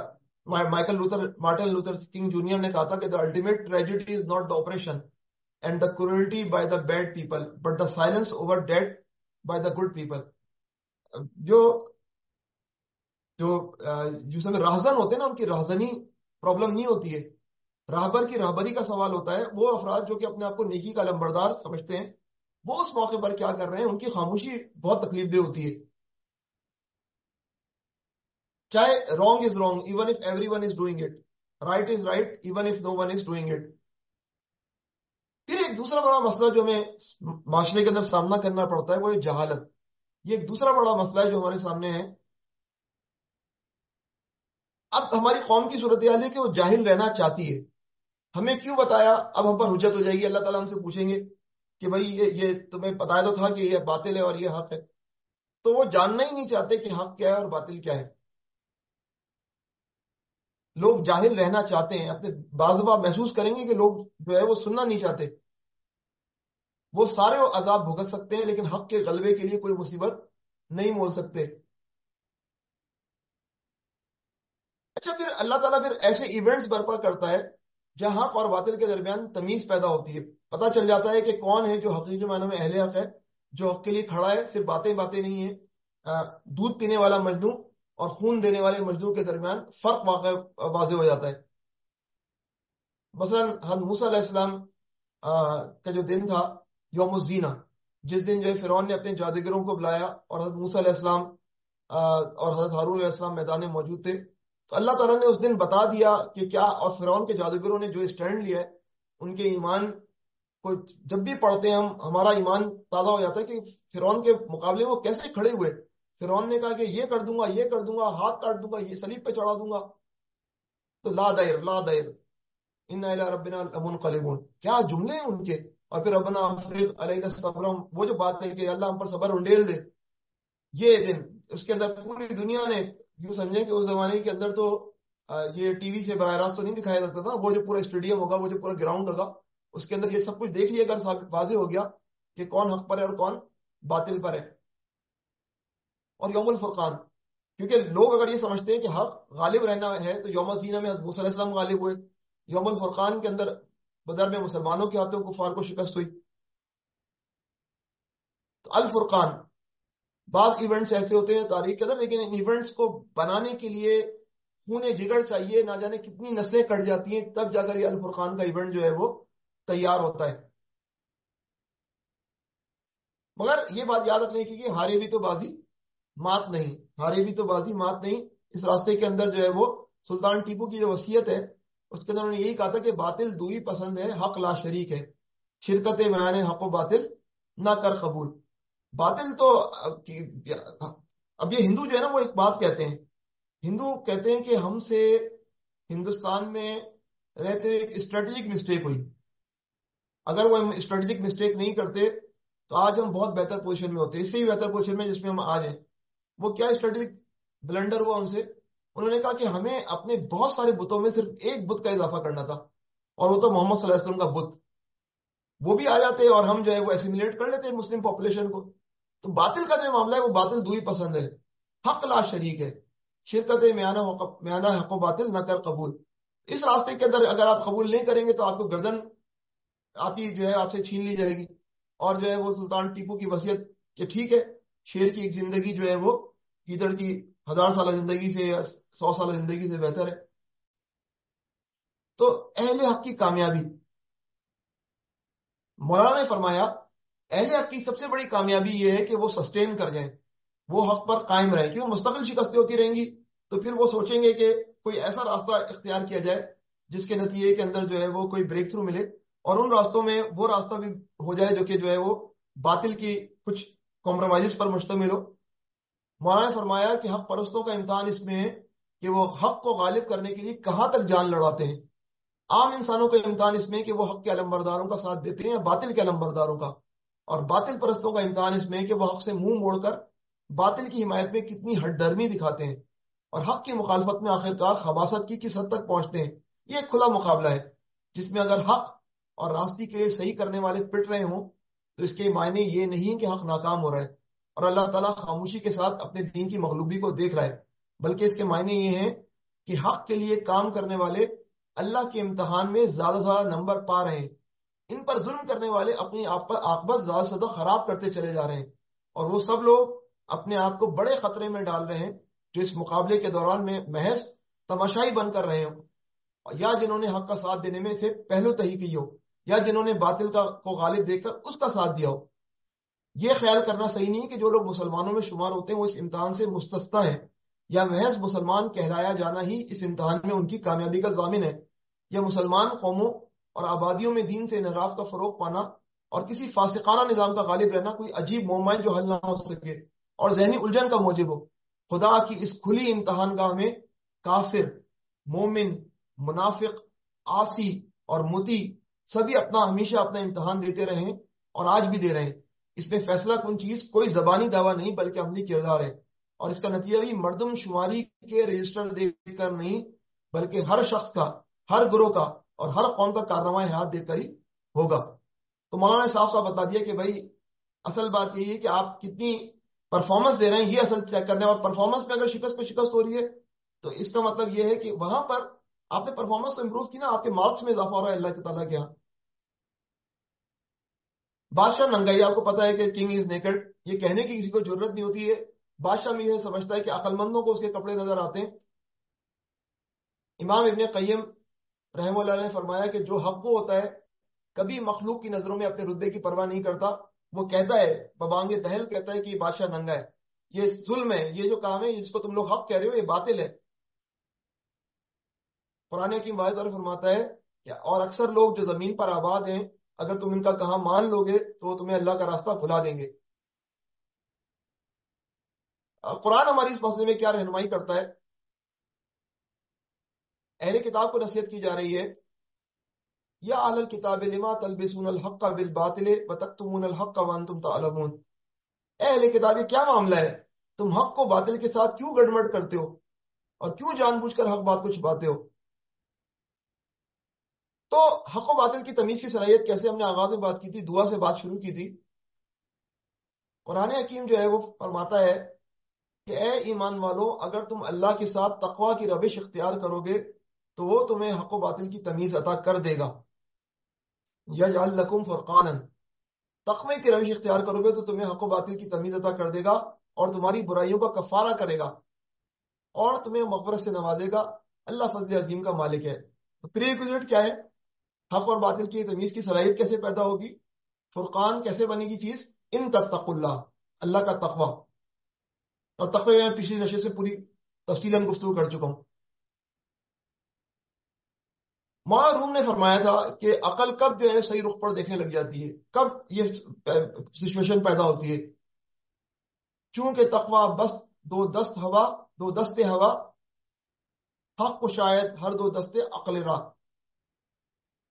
Michael Luther Martin Luther King Junior نے کہا تھا کہ the ultimate tragedy is not the oppression and the cruelty by the bad people but the silence over that by the good people جو جو جس میں راہزن ہوتے ہیں نا، ان کی راہزنی پرابلم نہیں ہوتی ہے. راہبر کی راہبری کا سوال ہوتا ہے، وہ افراد جو کہ اپنے آپ کو نیکی کا لمبردار سمجھتے ہیں، وہ اس موقع پر کیا کر رہے ہیں؟ ان کی خاموشی بہت تکلیف دہ ہوتی ہے. چاہے wrong is wrong even if everyone is doing it right is right even if no one is doing it ایک دوسرا بڑا مسئلہ جو ہمیں معاشرے کے اندر سامنا کرنا پڑتا ہے، وہ جہالت۔ یہ ایک دوسرا بڑا مسئلہ ہے جو ہمارے سامنے ہے۔ اب ہماری قوم کی صورت حال ہے کہ وہ جاہل رہنا چاہتی ہے۔ ہمیں کیوں بتایا؟ اب ہم پر حجت ہو جائے گی، اللہ تعالیٰ ہم سے پوچھیں گے کہ بھائی، یہ یہ تمہیں بتایا تو تھا کہ یہ باطل ہے اور یہ حق ہے۔ تو وہ جاننا ہی نہیں چاہتے کہ حق کیا ہے اور باطل کیا ہے۔ لوگ جاہل رہنا چاہتے ہیں۔ اپنے بازبا محسوس کریں گے کہ لوگ جو ہے وہ سننا نہیں چاہتے۔ وہ سارے عذاب بھگت سکتے ہیں، لیکن حق کے غلبے کے لیے کوئی مصیبت نہیں مول سکتے۔ اچھا پھر اللہ تعالیٰ پھر ایسے ایونٹس برپا کرتا ہے جہاں حق اور باطل کے درمیان تمیز پیدا ہوتی ہے۔ پتہ چل جاتا ہے کہ کون ہے جو حقیقی معنی میں اہل حق ہے، جو حق کے لیے کھڑا ہے، صرف باتیں باتیں نہیں ہیں۔ دودھ پینے والا مجنو اور خون دینے والے مجنو کے درمیان فرق واقع واضح ہو جاتا ہے۔ مثلا حضرت موسیٰ علیہ السلام کا جو دن تھا یوم الزینہ جس دن جو ہے فرعون نے اپنے جادوگروں کو بلایا اور حضرت موسیٰ علیہ السلام اور حضرت ہارون علیہ السلام میدان میں موجود تھے۔ تو اللہ تعالیٰ نے اس دن بتا دیا کہ کیا، اور فرعون کے جادوگروں نے جو اسٹینڈ لیا ہے، ان کے ایمان کو جب بھی پڑھتے ہیں ہم، ہمارا ایمان تازہ ہو جاتا ہے کہ فرعون کے مقابلے وہ کیسے کھڑے ہوئے۔ فرعون نے کہا کہ یہ کر دوں گا، یہ کر دوں گا، ہاتھ کاٹ دوں گا، یہ سلیب پہ چڑھا دوں گا۔ تو لا دیر لا دیر ان ربنا امن کیا جملے ہیں ان کے؟ اور پھر ابنا علیہ صبرم وہ جو بات ہے کہ اللہ ہم پر صبر انڈیل دے، یہ دن اس کے اندر پوری دنیا نے یوں سمجھیں کہ اس زمانے کے اندر تو یہ ٹی وی سے براہ راست تو نہیں دکھایا جاتا تھا، وہ جو پورا اسٹیڈیم ہوگا، وہ جو پورا گراؤنڈ ہوگا، اس کے اندر یہ سب کچھ دیکھ لیا اگر واضح ہو گیا کہ کون حق پر ہے اور کون باطل پر ہے۔ اور یوم الفرقان، کیونکہ لوگ اگر یہ سمجھتے ہیں کہ حق غالب رہنا ہے، تو یوم زینہ میں حضب علیہ السلام غالب ہوئے۔ یوم الفرقان کے اندر بدر میں مسلمانوں کے ہاتھوں کفار کو شکست ہوئی۔ تو الفرقان، بعض ایونٹس ایسے ہوتے ہیں تاریخ کے اندر، لیکن ان ایونٹس کو بنانے کے لیے خون جگڑ چاہیے، نہ جانے کتنی نسلیں کٹ جاتی ہیں، تب جا کر یہ الفرقان کا ایونٹ جو ہے وہ تیار ہوتا ہے۔ مگر یہ بات یاد رکھنے کی کہ ہارے بھی تو بازی مات نہیں، ہارے بھی تو بازی مات نہیں۔ اس راستے کے اندر جو ہے وہ سلطان ٹیپو کی جو وصیت ہے اس کے اندر انہوں نے یہی کہا تھا کہ باطل دوئی پسند ہے حق لا شریک ہے۔ شرکت میان حق و باطل نہ کر قبول۔ باطل تو اب یہ ہندو جو ہے نا، وہ ایک بات کہتے ہیں۔ ہندو کہتے ہیں کہ ہم سے ہندوستان میں رہتے ایک اسٹریٹجک مسٹیک ہوئی۔ اگر وہ ہم اسٹریٹجک مسٹیک نہیں کرتے، تو آج ہم بہت بہتر پوزیشن میں ہوتے۔ اس سے بھی بہتر پوزیشن میں جس میں ہم آج ہیں۔ وہ کیا اسٹریٹجک بلنڈر ہوا ان سے؟ انہوں نے کہا کہ ہمیں اپنے بہت سارے بتوں میں صرف ایک بت کا اضافہ کرنا تھا اور وہ تو محمد صلی اللہ علیہ وسلم کا بت۔ وہ بھی آ جاتے اور ہم جو ہے وہ ایسیملیٹ کر لیتے مسلم پاپولیشن کو۔ تو باطل کا جو معاملہ ہے وہ باطل دو ہی پسند ہے۔ حق لا شریک ہے۔ شرکت میانہ حق و باطل نہ کر قبول۔ اس راستے کے اندر اگر آپ قبول نہیں کریں گے تو آپ کو گردن، آپ کی جو ہے آپ سے چھین لی جائے گی۔ اور جو ہے وہ سلطان ٹیپو کی وصیت کہ ٹھیک ہے، شیر کی ایک زندگی جو ہے وہ ادھر کی ہزار سالہ زندگی سے سو سالہ زندگی سے بہتر ہے۔ تو اہل حق کی کامیابی۔ مولانا نے فرمایا، اہل حق کی سب سے بڑی کامیابی یہ ہے کہ وہ سسٹین کر جائیں۔ وہ حق پر قائم رہے کیوں؟ مستقل شکستیں ہوتی رہیں گی۔ تو پھر وہ سوچیں گے کہ کوئی ایسا راستہ اختیار کیا جائے جس کے نتیجے کے اندر جو ہے وہ کوئی بریک تھرو ملے۔ اور ان راستوں میں وہ راستہ بھی ہو جائے جو کہ جو ہے وہ باطل کی کچھ کمپرومائز پر مشتمل ہو۔ مولانا نے فرمایا کہ حق پرستوں کا امتحان اس میں ہے کہ وہ حق کو غالب کرنے کے لیے کہاں تک جان لڑاتے ہیں؟ عام انسانوں کا امتحان اس میں کہ وہ حق کے علم برداروں کا ساتھ دیتے ہیں یا باطل کے علم برداروں کا۔ اور باطل پرستوں کا امتحان اس میں کہ وہ حق سے منہ موڑ کر باطل کی حمایت میں کتنی ہٹ درمی دکھاتے ہیں۔ اور حق کی مخالفت میں آخرکار خباست کی کس حد تک پہنچتے ہیں؟ یہ ایک کھلا مقابلہ ہے۔ جس میں اگر حق اور راستی کے لیے صحیح کرنے والے پٹ رہے ہوں، تو اس کے معنی یہ نہیں کہ حق ناکام ہو رہا ہے۔ اور اللہ تعالیٰ خاموشی کے ساتھ اپنے دین کی مغلوبی کو دیکھ رہا ہے۔ بلکہ اس کے معنی یہ ہیں کہ حق کے لیے کام کرنے والے اللہ کے امتحان میں زیادہ سے زیادہ نمبر پا رہے ہیں۔ ان پر ظلم کرنے والے اپنی آکبت زیادہ سے زیادہ خراب کرتے چلے جا رہے ہیں۔ اور وہ سب لوگ اپنے آپ کو بڑے خطرے میں ڈال رہے ہیں جو اس مقابلے کے دوران میں محض تماشائی بن کر رہے ہوں۔ یا جنہوں نے حق کا ساتھ دینے میں سے پہلو تہی کی ہو، یا جنہوں نے باطل کا کو غالب دے کر اس کا ساتھ دیا ہو۔ یہ خیال کرنا صحیح نہیں کہ جو لوگ مسلمانوں میں شمار ہوتے ہیں وہ اس امتحان سے مستستہ ہیں۔ یا محض مسلمان کہلایا جانا ہی اس امتحان میں ان کی کامیابی کا ضامن ہے۔ یا مسلمان قوموں اور آبادیوں میں دین سے انحراف کا فروغ پانا اور کسی فاسقانہ نظام کا غالب رہنا کوئی عجیب مومائن جو حل نہ ہو سکے اور ذہنی الجھن کا موجب ہو۔ خدا کی اس کھلی امتحان گاہ میں کافر، مومن، منافق آسی اور متی سبھی اپنا ہمیشہ اپنا امتحان دیتے رہے اور آج بھی دے رہے ہیں اس میں فیصلہ کن چیز کوئی زبانی دعویٰ نہیں بلکہ عملی کردار ہے۔ اور اس کا نتیجہ بھی مردم شماری کے رجسٹر دے کر نہیں، بلکہ ہر شخص کا، ہر گروہ کا اور ہر قوم کا کارنامہ ہاتھ دے کر ہی ہوگا۔ تو مولانا نے صاف صاف بتا دیا کہ بھائی، اصل بات یہی ہے کہ آپ کتنی پرفارمنس دے رہے ہیں، یہ اصل چیک کرنے اور پرفارمنس میں اگر شکست پہ شکست ہو رہی ہے، تو اس کا مطلب یہ ہے کہ وہاں پر آپ نے پرفارمنس تو امپروو کی نا، آپ کے مارکس میں اضافہ ہو رہا ہے، اللہ تعالیٰ کے یہاں بادشاہ ننگائی، آپ کو پتا ہے کہ کنگ از نیکڈ یہ کہنے کی کسی کو ضرورت نہیں ہوتی ہے۔ بادشاہ میں یہ سمجھتا ہے کہ عقل مندوں کو اس کے کپڑے نظر آتے ہیں۔ امام ابن قیم رحم اللہ نے فرمایا کہ جو حق کو ہوتا ہے، کبھی مخلوق کی نظروں میں اپنے رتبے کی پرواہ نہیں کرتا۔ وہ کہتا ہے، ببانگ دہل کہتا ہے کہ یہ بادشاہ ننگا ہے۔ یہ ظلم ہے، یہ جو کام ہے جس کو تم لوگ حق کہہ رہے ہو، یہ باطل ہے۔ قرآن کی واحد اور فرماتا ہے کہ اور اکثر لوگ جو زمین پر آباد ہیں، اگر تم ان کا کہاں مان لو گے تو تمہیں اللہ کا راستہ بھلا دیں گے۔ قرآن ہماری اس مسئلے میں کیا رہنمائی کرتا ہے؟ اہل کتاب کو نصیحت کی جا رہی ہے، یا اہل کتاب لما تلبسون الحق بالباطل وتكتمون الحق وانتم تعلمون۔ اے اہل کتاب، یہ کیا معاملہ ہے؟ تم حق کو باطل کے ساتھ کیوں گڑمڑ کرتے ہو؟ اور کیوں جان بوجھ کر حق بات کو چھپاتے ہو؟ تو حق و باطل کی تمیز کی صلاحیت کیسے ہم نے آغاز میں بات کی تھی، دعا سے بات شروع کی تھی۔ قرآن حکیم جو ہے، وہ فرماتا ہے کہ اے ایمان والو، اگر تم اللہ کے ساتھ تقوا کی روش اختیار کرو گے تو وہ تمہیں حق و باطل کی تمیز عطا کر دے گا۔ یا فرقان تقوی کی روش اختیار کرو گے تو تمہیں حق و باطل کی تمیز عطا کر دے گا اور تمہاری برائیوں کا کفارہ کرے گا اور تمہیں مغفرت سے نوازے گا۔ اللہ فضل عظیم کا مالک ہے۔ تو پری کیا ہے؟ حق اور باطل کی تمیز کی صلاحیت کیسے پیدا ہوگی؟ فرقان کیسے بنے گی چیز؟ ان تتق اللہ۔ اللہ کا تقوی۔ اور تقوی میں پچھلی نشے سے پوری تفصیل گفتگو کر چکا ہوں۔ روم نے فرمایا تھا کہ عقل کب جو ہے صحیح رخ پر دیکھنے لگ جاتی ہے، کب یہ سچویشن پیدا ہوتی ہے۔ چونکہ تقوی بس دو دست ہوا، دو دستے ہوا، حق کو شاید ہر دو دستے عقل رات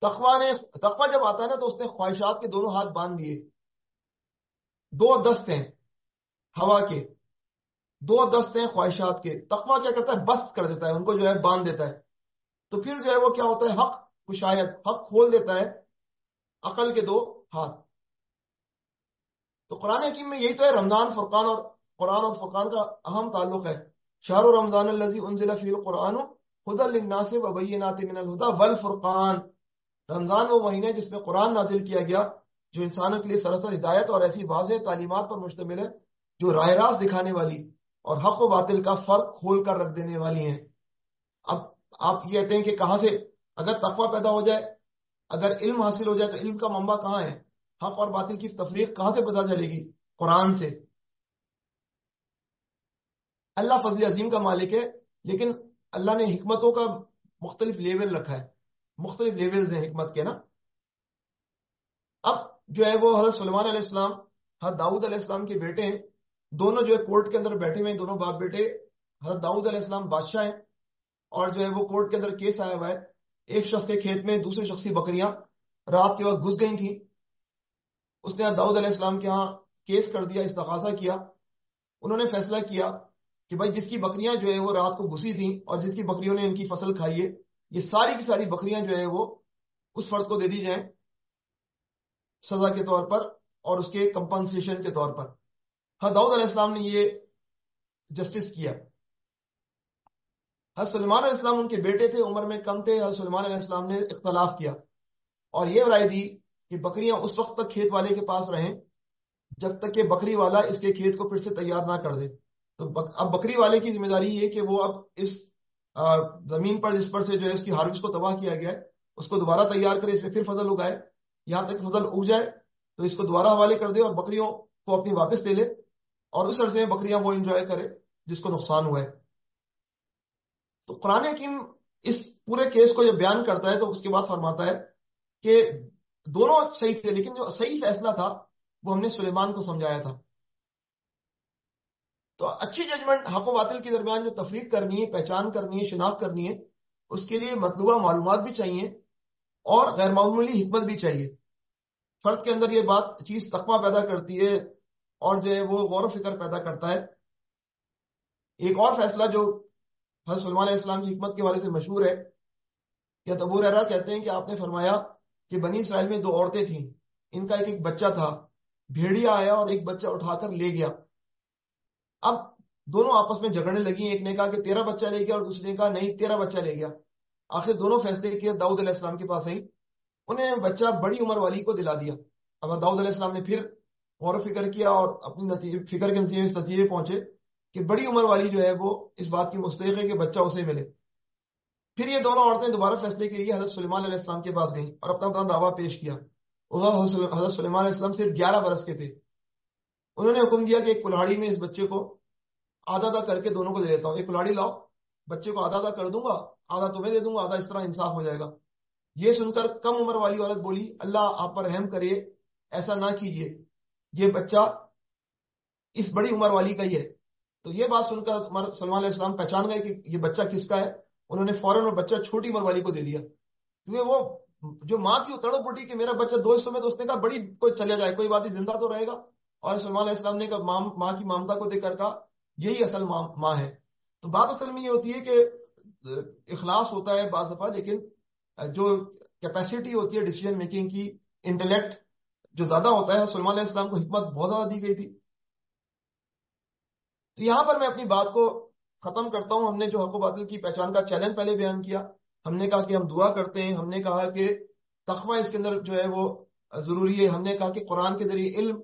تقوا نے تقوا جب آتا ہے نا تو اس نے خواہشات کے دونوں ہاتھ باندھ دیے۔ دو دست ہیں، ہوا کے۔ دو دست ہیں خواہشات کے تقوا کیا کرتا ہے؟ بست کر دیتا ہے، ان کو جو ہے باندھ دیتا ہے۔ تو پھر جو ہے وہ کیا ہوتا ہے؟ حق کشایت حق کھول دیتا ہے۔ عقل کے دو ہاتھ۔ تو قرآن حکیم میں یہی تو ہے، رمضان فرقان اور قرآن اور فرقان کا اہم تعلق ہے۔ شاہ رمضان الزی انزلہ فی القرآن خدا الناس وبینات من الہدا والفرقان۔ رمضان وہ مہینہ جس میں قرآن نازل کیا گیا، جو انسانوں کے لیے سراسر ہدایت اور ایسی واضح تعلیمات پر مشتمل ہے، جو رائے راست دکھانے والی۔ اور حق و باطل کا فرق کھول کر رکھ دینے والی ہیں۔ اب آپ یہ کہتے ہیں کہ کہاں سے اگر تقوی پیدا ہو جائے، اگر علم حاصل ہو جائے تو علم کا منبع کہاں ہے؟ حق اور باطل کی تفریق کہاں سے پتا چلے گی؟ قرآن سے۔ اللہ فضل عظیم کا مالک ہے، لیکن اللہ نے حکمتوں کا مختلف لیول رکھا ہے۔ مختلف لیولز ہیں حکمت کے، نا؟ اب جو ہے وہ حضرت سلمان علیہ السلام، حضرت داؤد علیہ السلام کے بیٹے ہیں۔ دونوں جو ہے کورٹ کے اندر بیٹھے ہوئے ہیں، دونوں باپ بیٹے، حضرت داؤد علیہ السلام بادشاہ ہیں، اور جو ہے وہ کورٹ کے اندر کیس آیا ہوا ہے۔ ایک شخص کے کھیت میں دوسری شخصی بکریاں۔ رات کے وقت گھس گئی تھیں۔ اس نے داؤد علیہ السلام کے ہاں کیس کر دیا، استغاثہ کیا۔ انہوں نے فیصلہ کیا کہ بھائی، جس کی بکریاں جو ہے وہ رات کو گھسی تھیں اور جس کی بکریوں نے ان کی فصل کھائی ہے، یہ ساری کی ساری بکریاں جو ہے وہ اس فرد کو دے دی جائیں سزا کے طور پر اور اس کے کمپنسیشن کے طور پر۔ ہاں داؤد علیہ السلام نے یہ جسٹس کیا۔ حضرت سلمان علیہ السلام ان کے بیٹے تھے، عمر میں کم تھے، حضرت سلمان علیہ السلام نے اختلاف کیا۔ اور یہ رائے دی کہ بکریاں اس وقت تک کھیت والے کے پاس رہیں، جب تک کہ بکری والا اس کے کھیت کو پھر سے تیار نہ کر دے۔ تو اب بکری والے کی ذمہ داری یہ کہ وہ اب اس زمین پر، جس پر سے جو ہے، اس کی ہارویسٹ کو تباہ کیا گیا ہے، اس کو دوبارہ تیار کرے، اس میں پھر فضل اگائے، یہاں تک فضل اگ جائے، تو اس کو دوبارہ حوالے کر دے اور بکریوں کو اپنی واپس لے لے۔ اور اس عرصے میں بکریاں وہ انجوائے کرے جس کو نقصان ہوا ہے۔ تو قرآن حکیم اس پورے کیس کو جب بیان کرتا ہے تو اس کے بعد فرماتا ہے کہ دونوں صحیح تھے، لیکن جو صحیح فیصلہ تھا وہ ہم نے سلیمان کو سمجھایا تھا۔ تو اچھی ججمنٹ حق و باطل کے درمیان جو تفریق کرنی ہے، پہچان کرنی ہے، شناخت کرنی ہے، اس کے لیے مطلوبہ معلومات بھی چاہیے اور غیر معمولی حکمت بھی چاہیے۔ فرد کے اندر یہ بات چیز تقوی پیدا کرتی ہے اور جو ہے وہ غور و فکر پیدا کرتا ہے۔ ایک اور فیصلہ جو حضرت سلمان علیہ السلام کی حکمت کے والے سے مشہور ہے یا تبور رحرا کہتے ہیں کہ آپ نے فرمایا کہ بنی اسرائیل میں دو عورتیں تھیں۔ ان کا ایک ایک بچہ تھا، بھیڑیا آیا اور ایک بچہ اٹھا کر لے گیا۔ اب دونوں آپس میں جھگڑنے لگی ایک نے کہا کہ تیرا بچہ لے گیا اور دوسرے نے کہا نہیں، تیرا بچہ لے گیا۔ آخر دونوں فیصلے کیے داؤد علیہ السلام کے پاس آئی۔ انہیں بچہ بڑی عمر والی کو دلا دیا۔ اب داؤد علیہ السلام نے پھر غور و فکر کیا اور اپنی فکر کے نتیجے اس نتیجے پہنچے کہ بڑی عمر والی جو ہے وہ اس بات کی مستحق ہے کہ بچہ اسے ملے۔ پھر یہ دونوں عورتیں دوبارہ فیصلے کے لیے حضرت سلیمان علیہ السلام کے پاس گئیں اور اپنا اپنا دعویٰ پیش کیا۔ حضرت سلیمان علیہ السلام صرف گیارہ برس کے تھے۔ انہوں نے حکم دیا کہ ایک کلاڑی میں اس بچے کو آدھا آدھا کر کے دونوں کو دے دیتا ہوں۔ ایک کلاڑی، لاؤ، بچے کو آدھا آدھا کر دوں گا، آدھا تمہیں دے دوں گا، آدھا اس طرح انصاف ہو جائے گا۔ یہ سن کر کم عمر والی عورت بولی، اللہ آپ پر رحم کریے ایسا نہ کیجیے یہ بچہ اس بڑی عمر والی کا ہی ہے۔ تو یہ بات سن کر سلمان علیہ السلام پہچان گئے کہ یہ بچہ کس کا ہے۔ انہوں نے فوراً اور بچہ چھوٹی عمر والی کو دے دیا۔ کیونکہ وہ جو ماں تھی وہ پٹی کہ میرا بچہ دو حصوں میں تو اس نے کہا بڑی کوئی چلے جائے، کوئی بات ہی زندہ تو رہے گا۔ اور سلمان علیہ السلام نے کہا ماں کی مامتا کو دیکھ کر کہا، یہی اصل ماں ہے۔ تو بات اصل میں یہ ہوتی ہے کہ اخلاص ہوتا ہے بعض دفعہ، لیکن جو کیپیسٹی ہوتی ہے ڈیسیجن میکنگ کی انٹلیکٹ جو زیادہ ہوتا ہے سلمان علیہ السلام کو حکمت بہت زیادہ دی گئی تھی۔ تو یہاں پر میں اپنی بات کو ختم کرتا ہوں۔ ہم نے جو حق و باطل کی پہچان کا چیلنج پہلے بیان کیا۔ ہم نے کہا کہ ہم دعا کرتے ہیں۔ ہم نے کہا کہ تخوہ اس کے اندر جو ہے وہ ضروری ہے۔ ہم نے کہا کہ قرآن کے ذریعے علم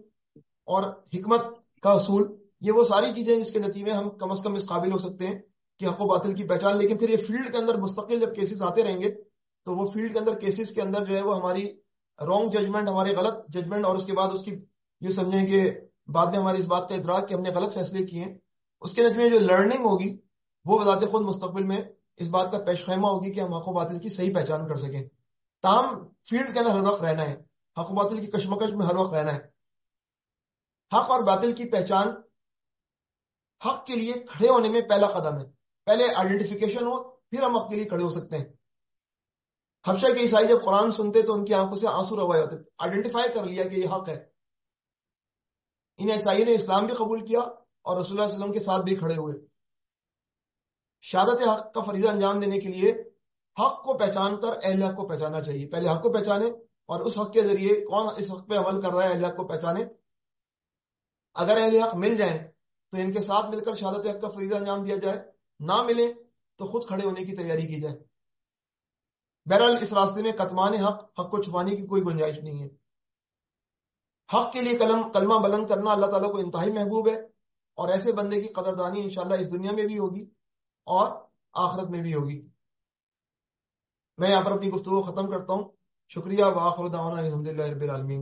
اور حکمت کا اصول، یہ وہ ساری چیزیں جس کے نتیجے ہم کم از کم اس قابل ہو سکتے ہیں کہ حق و باطل کی پہچان۔ لیکن پھر یہ فیلڈ کے اندر مستقل جب کیسز آتے رہیں گے، تو وہ فیلڈ کے اندر کیسز کے اندر جو ہے وہ ہماری رانگ ججمنٹ ہماری غلط ججمنٹ اور اس کے بعد اس کی یہ سمجھیں کہ بعد میں ہماری اس بات کا ادراک کہ ہم نے غلط فیصلے کیے ہیں، اس کے نتیجے جو لرننگ ہوگی، وہ بذات خود مستقبل میں اس بات کا پیش خیمہ ہوگی کہ ہم حق و باطل کی صحیح پہچان کر سکیں۔ تاہم فیلڈ کے اندر ہر وقت رہنا ہے، حق و باطل کی کشمکش میں ہر وقت رہنا ہے۔ حق اور باطل کی پہچان حق کے لیے کھڑے ہونے میں پہلا قدم ہے۔ پہلے آئیڈینٹیفیکیشن ہو، پھر ہم حق کے لیے کھڑے ہو سکتے ہیں۔ حفشہ کے عیسائی جب قرآن سنتے تو ان کی آنکھوں سے آنسو روائے ہوتے آئیڈینٹیفائی کر لیا کہ یہ حق ہے۔ ان عیسائی نے اسلام بھی قبول کیا اور رسول اللہ علیہ وسلم کے ساتھ بھی کھڑے ہوئے۔ شہادت حق کا فریضہ انجام دینے کے لیے حق کو پہچان کر اہل حق کو پہچانا چاہیے۔ پہلے حق کو پہچانے اور اس حق کے ذریعے کون اس حق پہ عمل کر رہا ہے اہل حق کو پہچانے۔ اگر اہل حق مل جائیں تو ان کے ساتھ مل کر شہادت حق کا فریضہ انجام دیا جائے۔ نہ ملے تو خود کھڑے ہونے کی تیاری کی جائے۔ بہرحال اس راستے میں کتمان حق حق کو چھپانے کی کوئی گنجائش نہیں ہے۔ حق کے لیے کلم، کلمہ بلند کرنا اللہ تعالیٰ کو انتہائی محبوب ہے اور ایسے بندے کی قدردانی انشاءاللہ اس دنیا میں بھی ہوگی اور آخرت میں بھی ہوگی۔ میں یہاں پر اپنی گفتگو ختم کرتا ہوں۔ شکریہ واخر دعوانا الحمدللہ رب العالمین۔